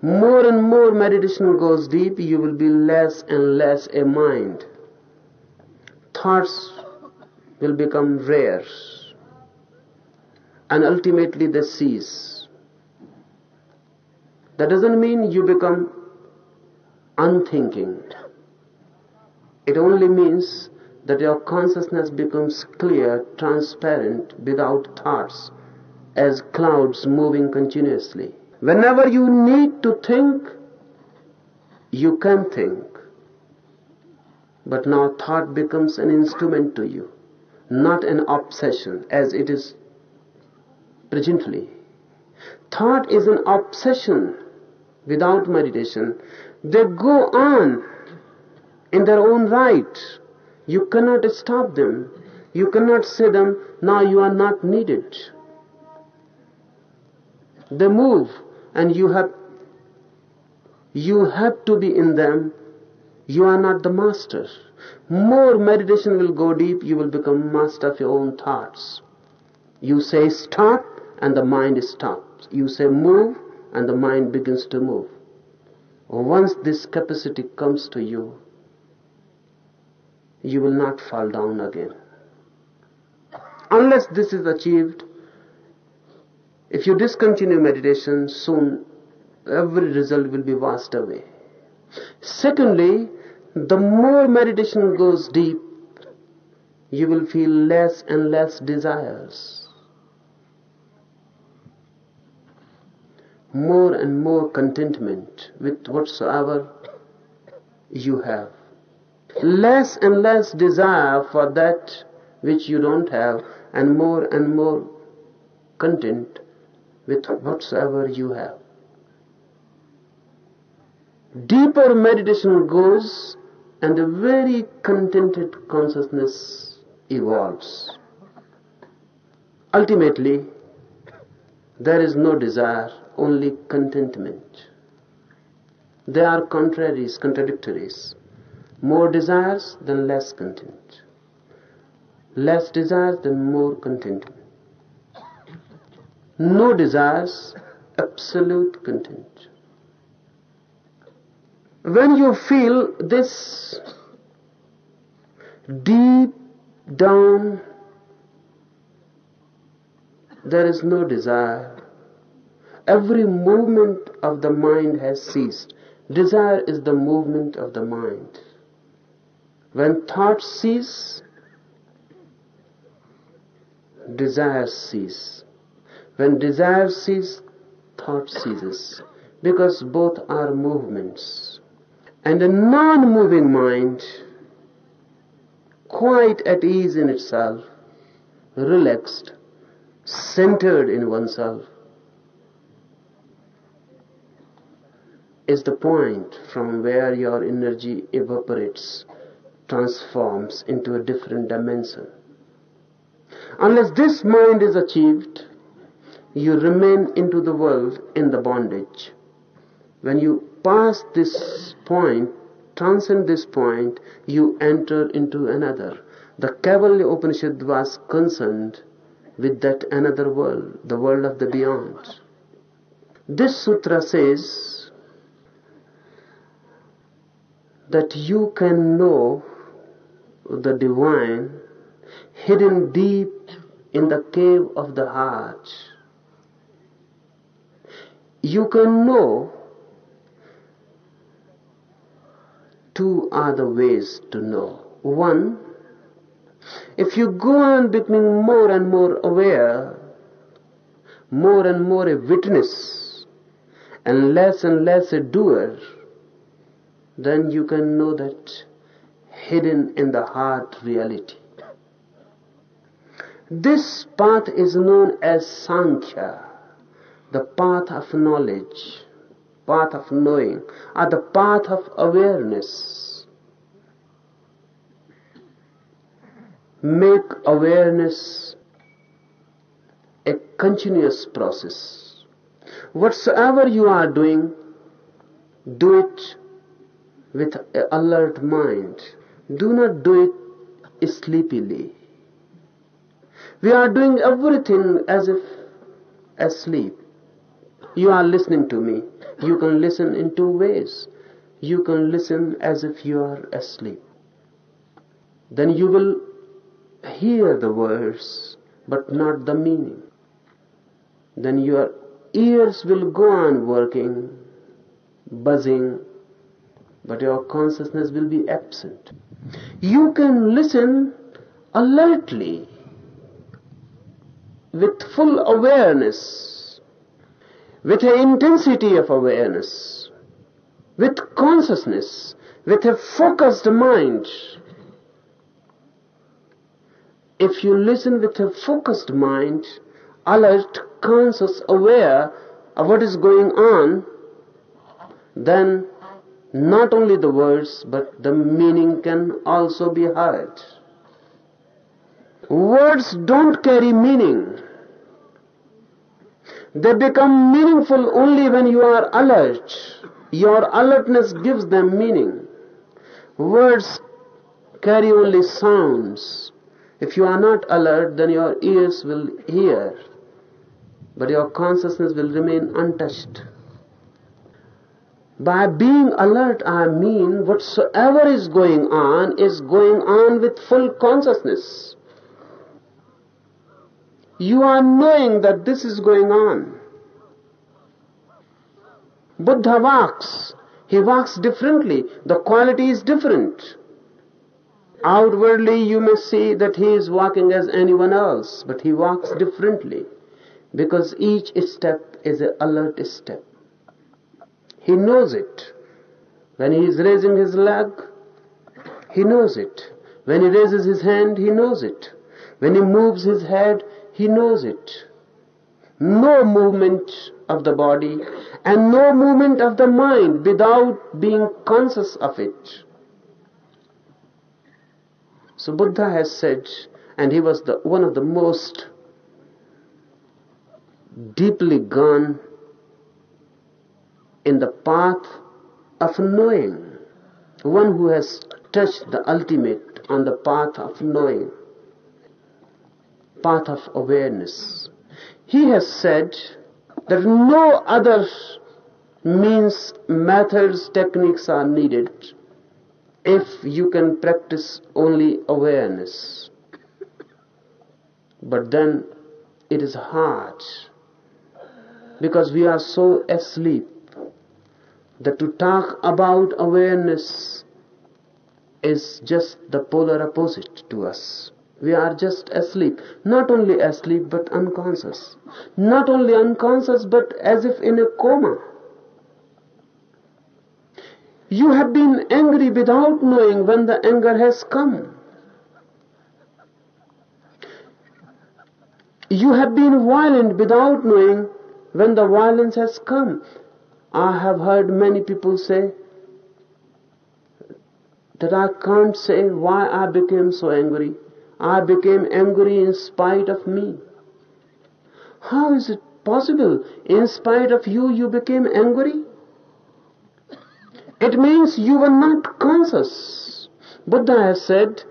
More and more meditation goes deep, you will be less and less a mind. Thoughts will become rare and ultimately they cease. That doesn't mean you become unthinking. It only means that your consciousness becomes clear, transparent, without thoughts, as clouds moving continuously. Whenever you need to think, you can think. But now thought becomes an instrument to you, not an obsession as it is presently. Thought is an obsession without meditation. They go on in their own right you cannot stop them. You cannot say them, now you are not needed. They move and you have, you have to be in them. You are not the master. More meditation will go deep, you will become master of your own thoughts. You say stop and the mind stops. You say move and the mind begins to move. Once this capacity comes to you, you will not fall down again. Unless this is achieved, if you discontinue meditation, soon every result will be washed away. Secondly, the more meditation goes deep, you will feel less and less desires. More and more contentment with whatsoever you have less and less desire for that which you don't have and more and more content with whatsoever you have. Deeper meditation goes and a very contented consciousness evolves. Ultimately, there is no desire, only contentment. They are contraries, contradictories. More desires than less content. Less desires than more contentment. No desires, absolute content. When you feel this deep down, there is no desire. Every movement of the mind has ceased. Desire is the movement of the mind. When thought cease, desire cease. When desire ceases, thought ceases. Because both are movements. And a non-moving mind, quite at ease in itself, relaxed, centered in oneself, is the point from where your energy evaporates transforms into a different dimension. Unless this mind is achieved, you remain into the world in the bondage. When you pass this point, transcend this point, you enter into another. The Kaivalya Upanishad was concerned with that another world, the world of the beyond. This sutra says that you can know the divine hidden deep in the cave of the heart. you can know two other ways to know. One, if you go on becoming more and more aware, more and more a witness, and less and less a doer, then you can know that hidden in the heart reality. This path is known as Sankhya, the path of knowledge, path of knowing, or the path of awareness. Make awareness a continuous process. Whatsoever you are doing, do it with an alert mind. Do not do it sleepily. We are doing everything as if asleep. You are listening to me. You can listen in two ways. You can listen as if you are asleep. Then you will hear the words, but not the meaning. Then your ears will go on working, buzzing, but your consciousness will be absent. You can listen alertly, with full awareness, with an intensity of awareness, with consciousness, with a focused mind. If you listen with a focused mind, alert, conscious, aware of what is going on, then not only the words but the meaning can also be heard. Words don't carry meaning. They become meaningful only when you are alert. Your alertness gives them meaning. Words carry only sounds. If you are not alert, then your ears will hear, but your consciousness will remain untouched. By being alert, I mean whatsoever is going on is going on with full consciousness. You are knowing that this is going on. Buddha walks. He walks differently. The quality is different. Outwardly, you may see that he is walking as anyone else, but he walks differently because each step is an alert step. He knows it. When he is raising his leg, he knows it. When he raises his hand, he knows it. When he moves his head, he knows it. No movement of the body and no movement of the mind without being conscious of it. So Buddha has said, and he was the, one of the most deeply gone in the path of knowing, one who has touched the ultimate on the path of knowing, path of awareness. He has said that no other means, methods, techniques are needed if you can practice only awareness. But then it is hard because we are so asleep that to talk about awareness is just the polar opposite to us. We are just asleep. Not only asleep, but unconscious. Not only unconscious, but as if in a coma. You have been angry without knowing when the anger has come. You have been violent without knowing when the violence has come. I have heard many people say that I can't say why I became so angry. I became angry in spite of me. How is it possible? In spite of you, you became angry? It means you were not conscious. Buddha has said,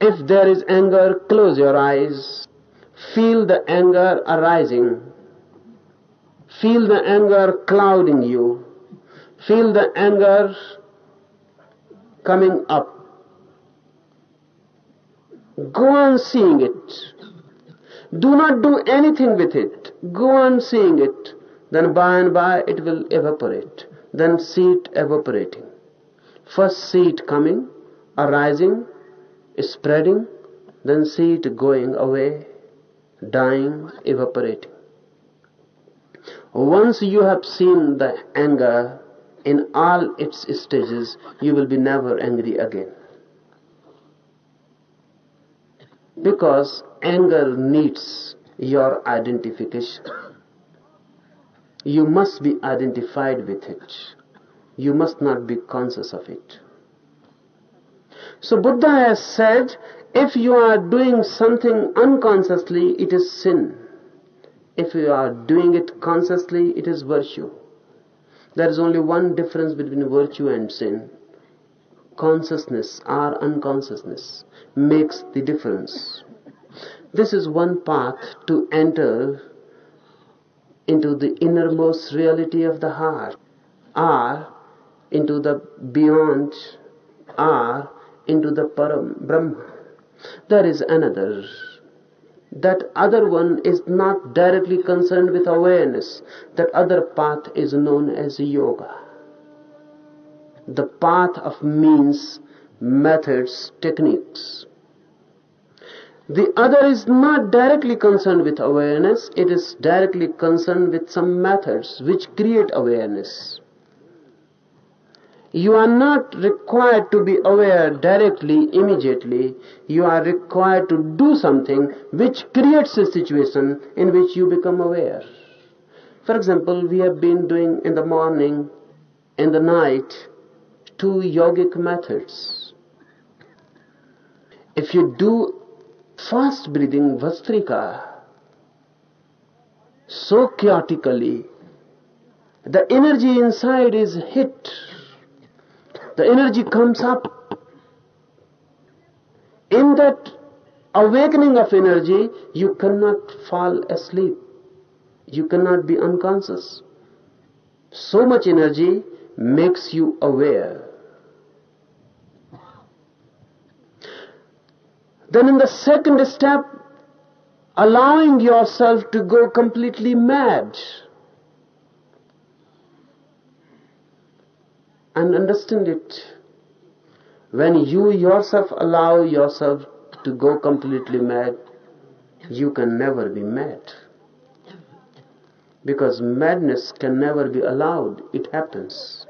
if there is anger, close your eyes. Feel the anger arising. Feel the anger clouding you. Feel the anger coming up. Go on seeing it. Do not do anything with it. Go on seeing it. then by and by it will evaporate. Then see it evaporating. First see it coming, arising, spreading, then see it going away, dying, evaporating. Once you have seen the anger in all its stages, you will be never angry again. Because anger needs your identification. You must be identified with it. You must not be conscious of it. So Buddha has said, if you are doing something unconsciously, it is sin. If you are doing it consciously, it is virtue. There is only one difference between virtue and sin. Consciousness or unconsciousness makes the difference. This is one path to enter into the innermost reality of the heart or into the beyond or into the param brahma there is another that other one is not directly concerned with awareness that other path is known as yoga the path of means methods techniques the other is not directly concerned with awareness, it is directly concerned with some methods which create awareness. You are not required to be aware directly, immediately. You are required to do something which creates a situation in which you become aware. For example, we have been doing in the morning, in the night, two yogic methods. If you do fast breathing Vastrika so chaotically, the energy inside is hit. The energy comes up. In that awakening of energy, you cannot fall asleep. You cannot be unconscious. So much energy makes you aware. Then in the second step, allowing yourself to go completely mad. And understand it. When you yourself allow yourself to go completely mad, you can never be mad. Because madness can never be allowed, it happens.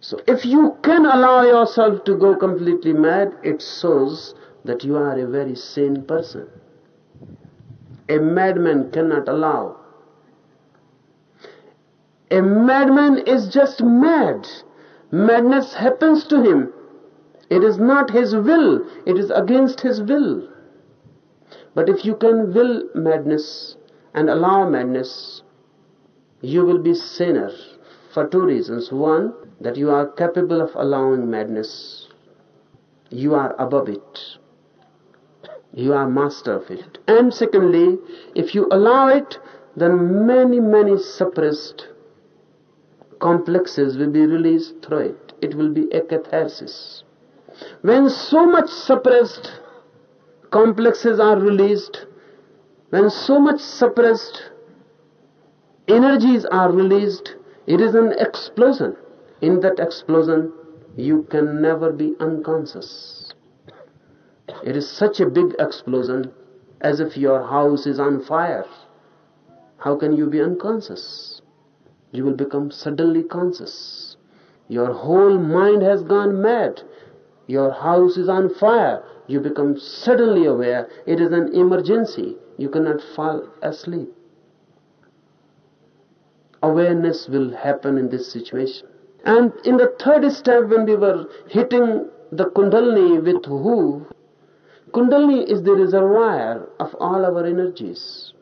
So if you can allow yourself to go completely mad, it shows that you are a very sane person. A madman cannot allow. A madman is just mad. Madness happens to him. It is not his will, it is against his will. But if you can will madness and allow madness, you will be saner for two reasons. One, that you are capable of allowing madness. You are above it. You are master of it. And secondly, if you allow it, then many, many suppressed complexes will be released through it. It will be a catharsis. When so much suppressed complexes are released, when so much suppressed energies are released, it is an explosion. In that explosion, you can never be unconscious. It is such a big explosion as if your house is on fire. How can you be unconscious? You will become suddenly conscious. Your whole mind has gone mad. Your house is on fire. You become suddenly aware. It is an emergency. You cannot fall asleep. Awareness will happen in this situation. And in the third step, when we were hitting the Kundalini with who, Kundalini is the reservoir of all our energies.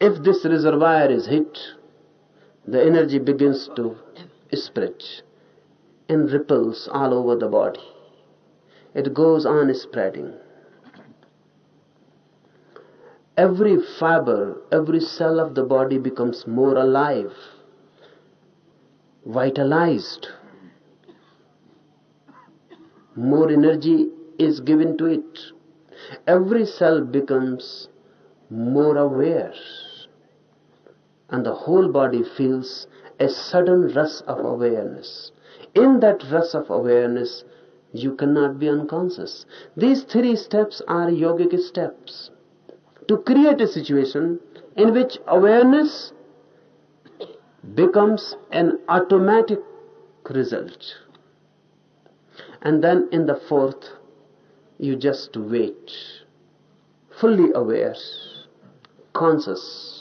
If this reservoir is hit, the energy begins to spread in ripples all over the body. It goes on spreading. Every fiber, every cell of the body becomes more alive vitalized. More energy is given to it. every cell becomes more aware and the whole body feels a sudden rush of awareness. In that rush of awareness, you cannot be unconscious. These three steps are yogic steps to create a situation in which awareness becomes an automatic result. And then in the fourth, you just wait, fully aware, conscious,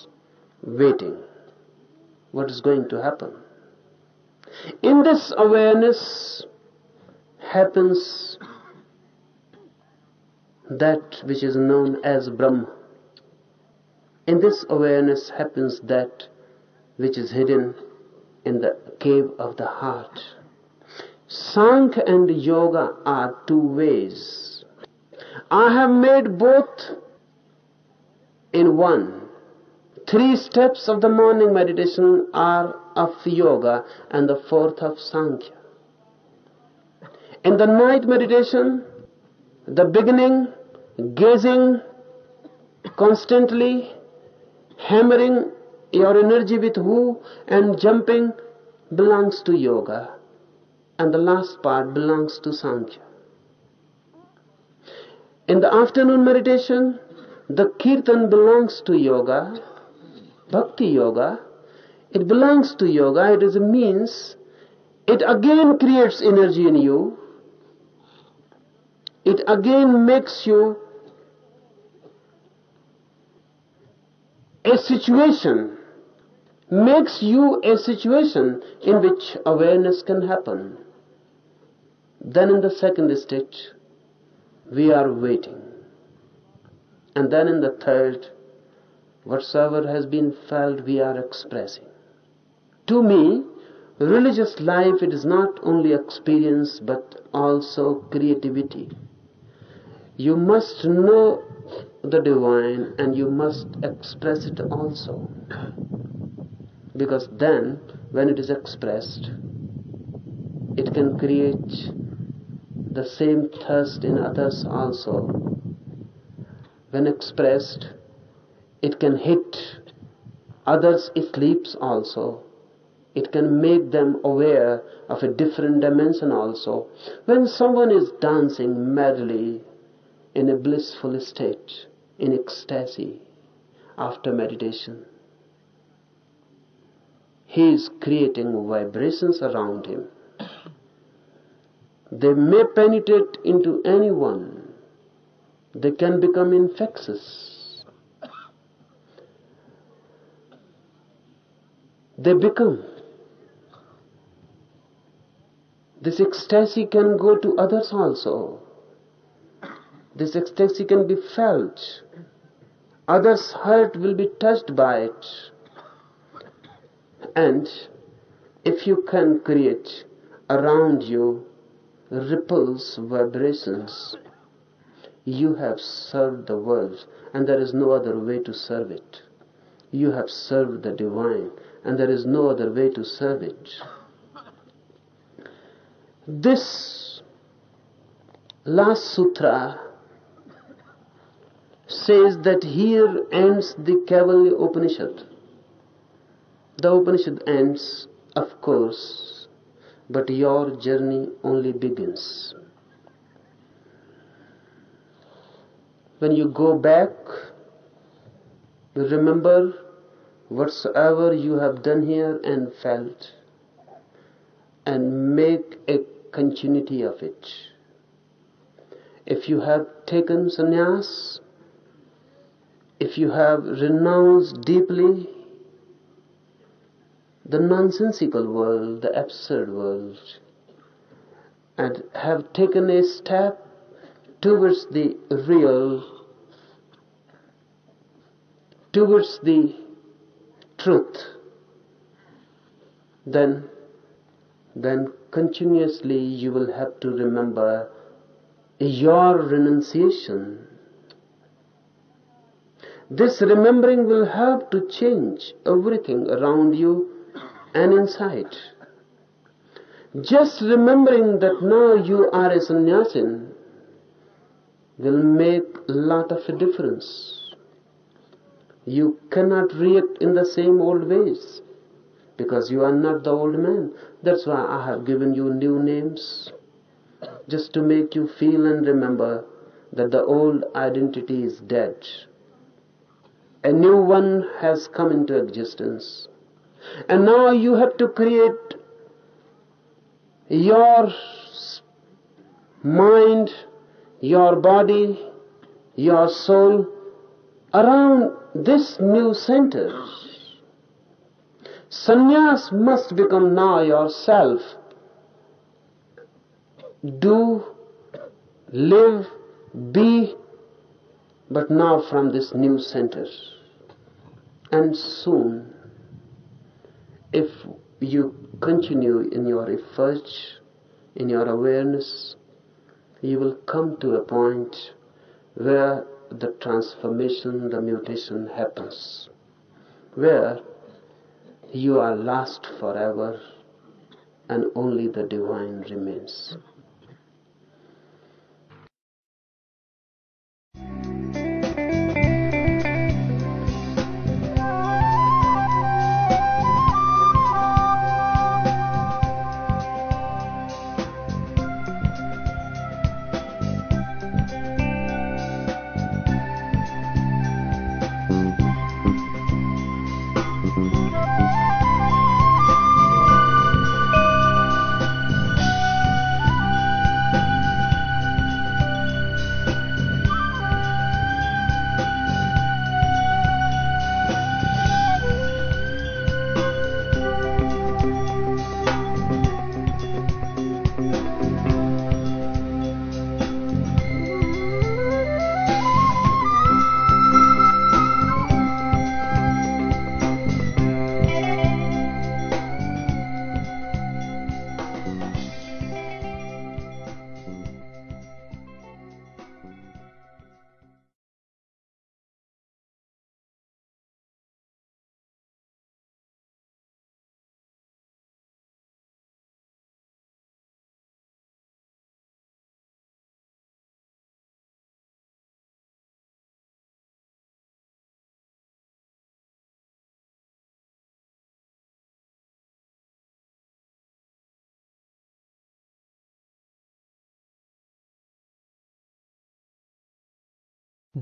waiting. What is going to happen? In this awareness happens that which is known as Brahma. In this awareness happens that which is hidden in the cave of the heart. Sankhya and Yoga are two ways. I have made both in one. Three steps of the morning meditation are of Yoga and the fourth of Sankhya. In the night meditation, the beginning, gazing constantly, hammering your energy with who and jumping belongs to yoga. And the last part belongs to sankhya. In the afternoon meditation the kirtan belongs to yoga bhakti yoga it belongs to yoga it is a means it again creates energy in you it again makes you a situation makes you a situation in which awareness can happen. Then in the second stage, we are waiting. And then in the third, whatsoever has been felt, we are expressing. To me, religious life, it is not only experience, but also creativity. You must know the divine and you must express it also because then when it is expressed it can create the same thirst in others also when expressed it can hit others sleeps also it can make them aware of a different dimension also when someone is dancing madly in a blissful state in ecstasy after meditation he is creating vibrations around him. They may penetrate into anyone. They can become infectious. They become. This ecstasy can go to others also. This ecstasy can be felt. Others' heart will be touched by it and if you can create around you ripples, vibrations, you have served the world and there is no other way to serve it. You have served the divine and there is no other way to serve it. This last sutra says that here ends the Kaivalya Upanishad. The Upanishad ends, of course, but your journey only begins. When you go back, remember whatsoever you have done here and felt, and make a continuity of it. If you have taken sannyas, if you have renounced deeply the nonsensical world, the absurd world, and have taken a step towards the real, towards the truth, then, then continuously you will have to remember your renunciation. This remembering will help to change everything around you and inside. Just remembering that now you are a sannyasin will make a lot of difference. You cannot react in the same old ways because you are not the old man. That's why I have given you new names just to make you feel and remember that the old identity is dead. A new one has come into existence. And now you have to create your mind, your body, your soul around this new center. Sannyas must become now yourself. Do, live, be, but now from this new center. And soon, if you continue in your efforts, in your awareness, you will come to a point where the transformation, the mutation happens, where you are lost forever and only the divine remains.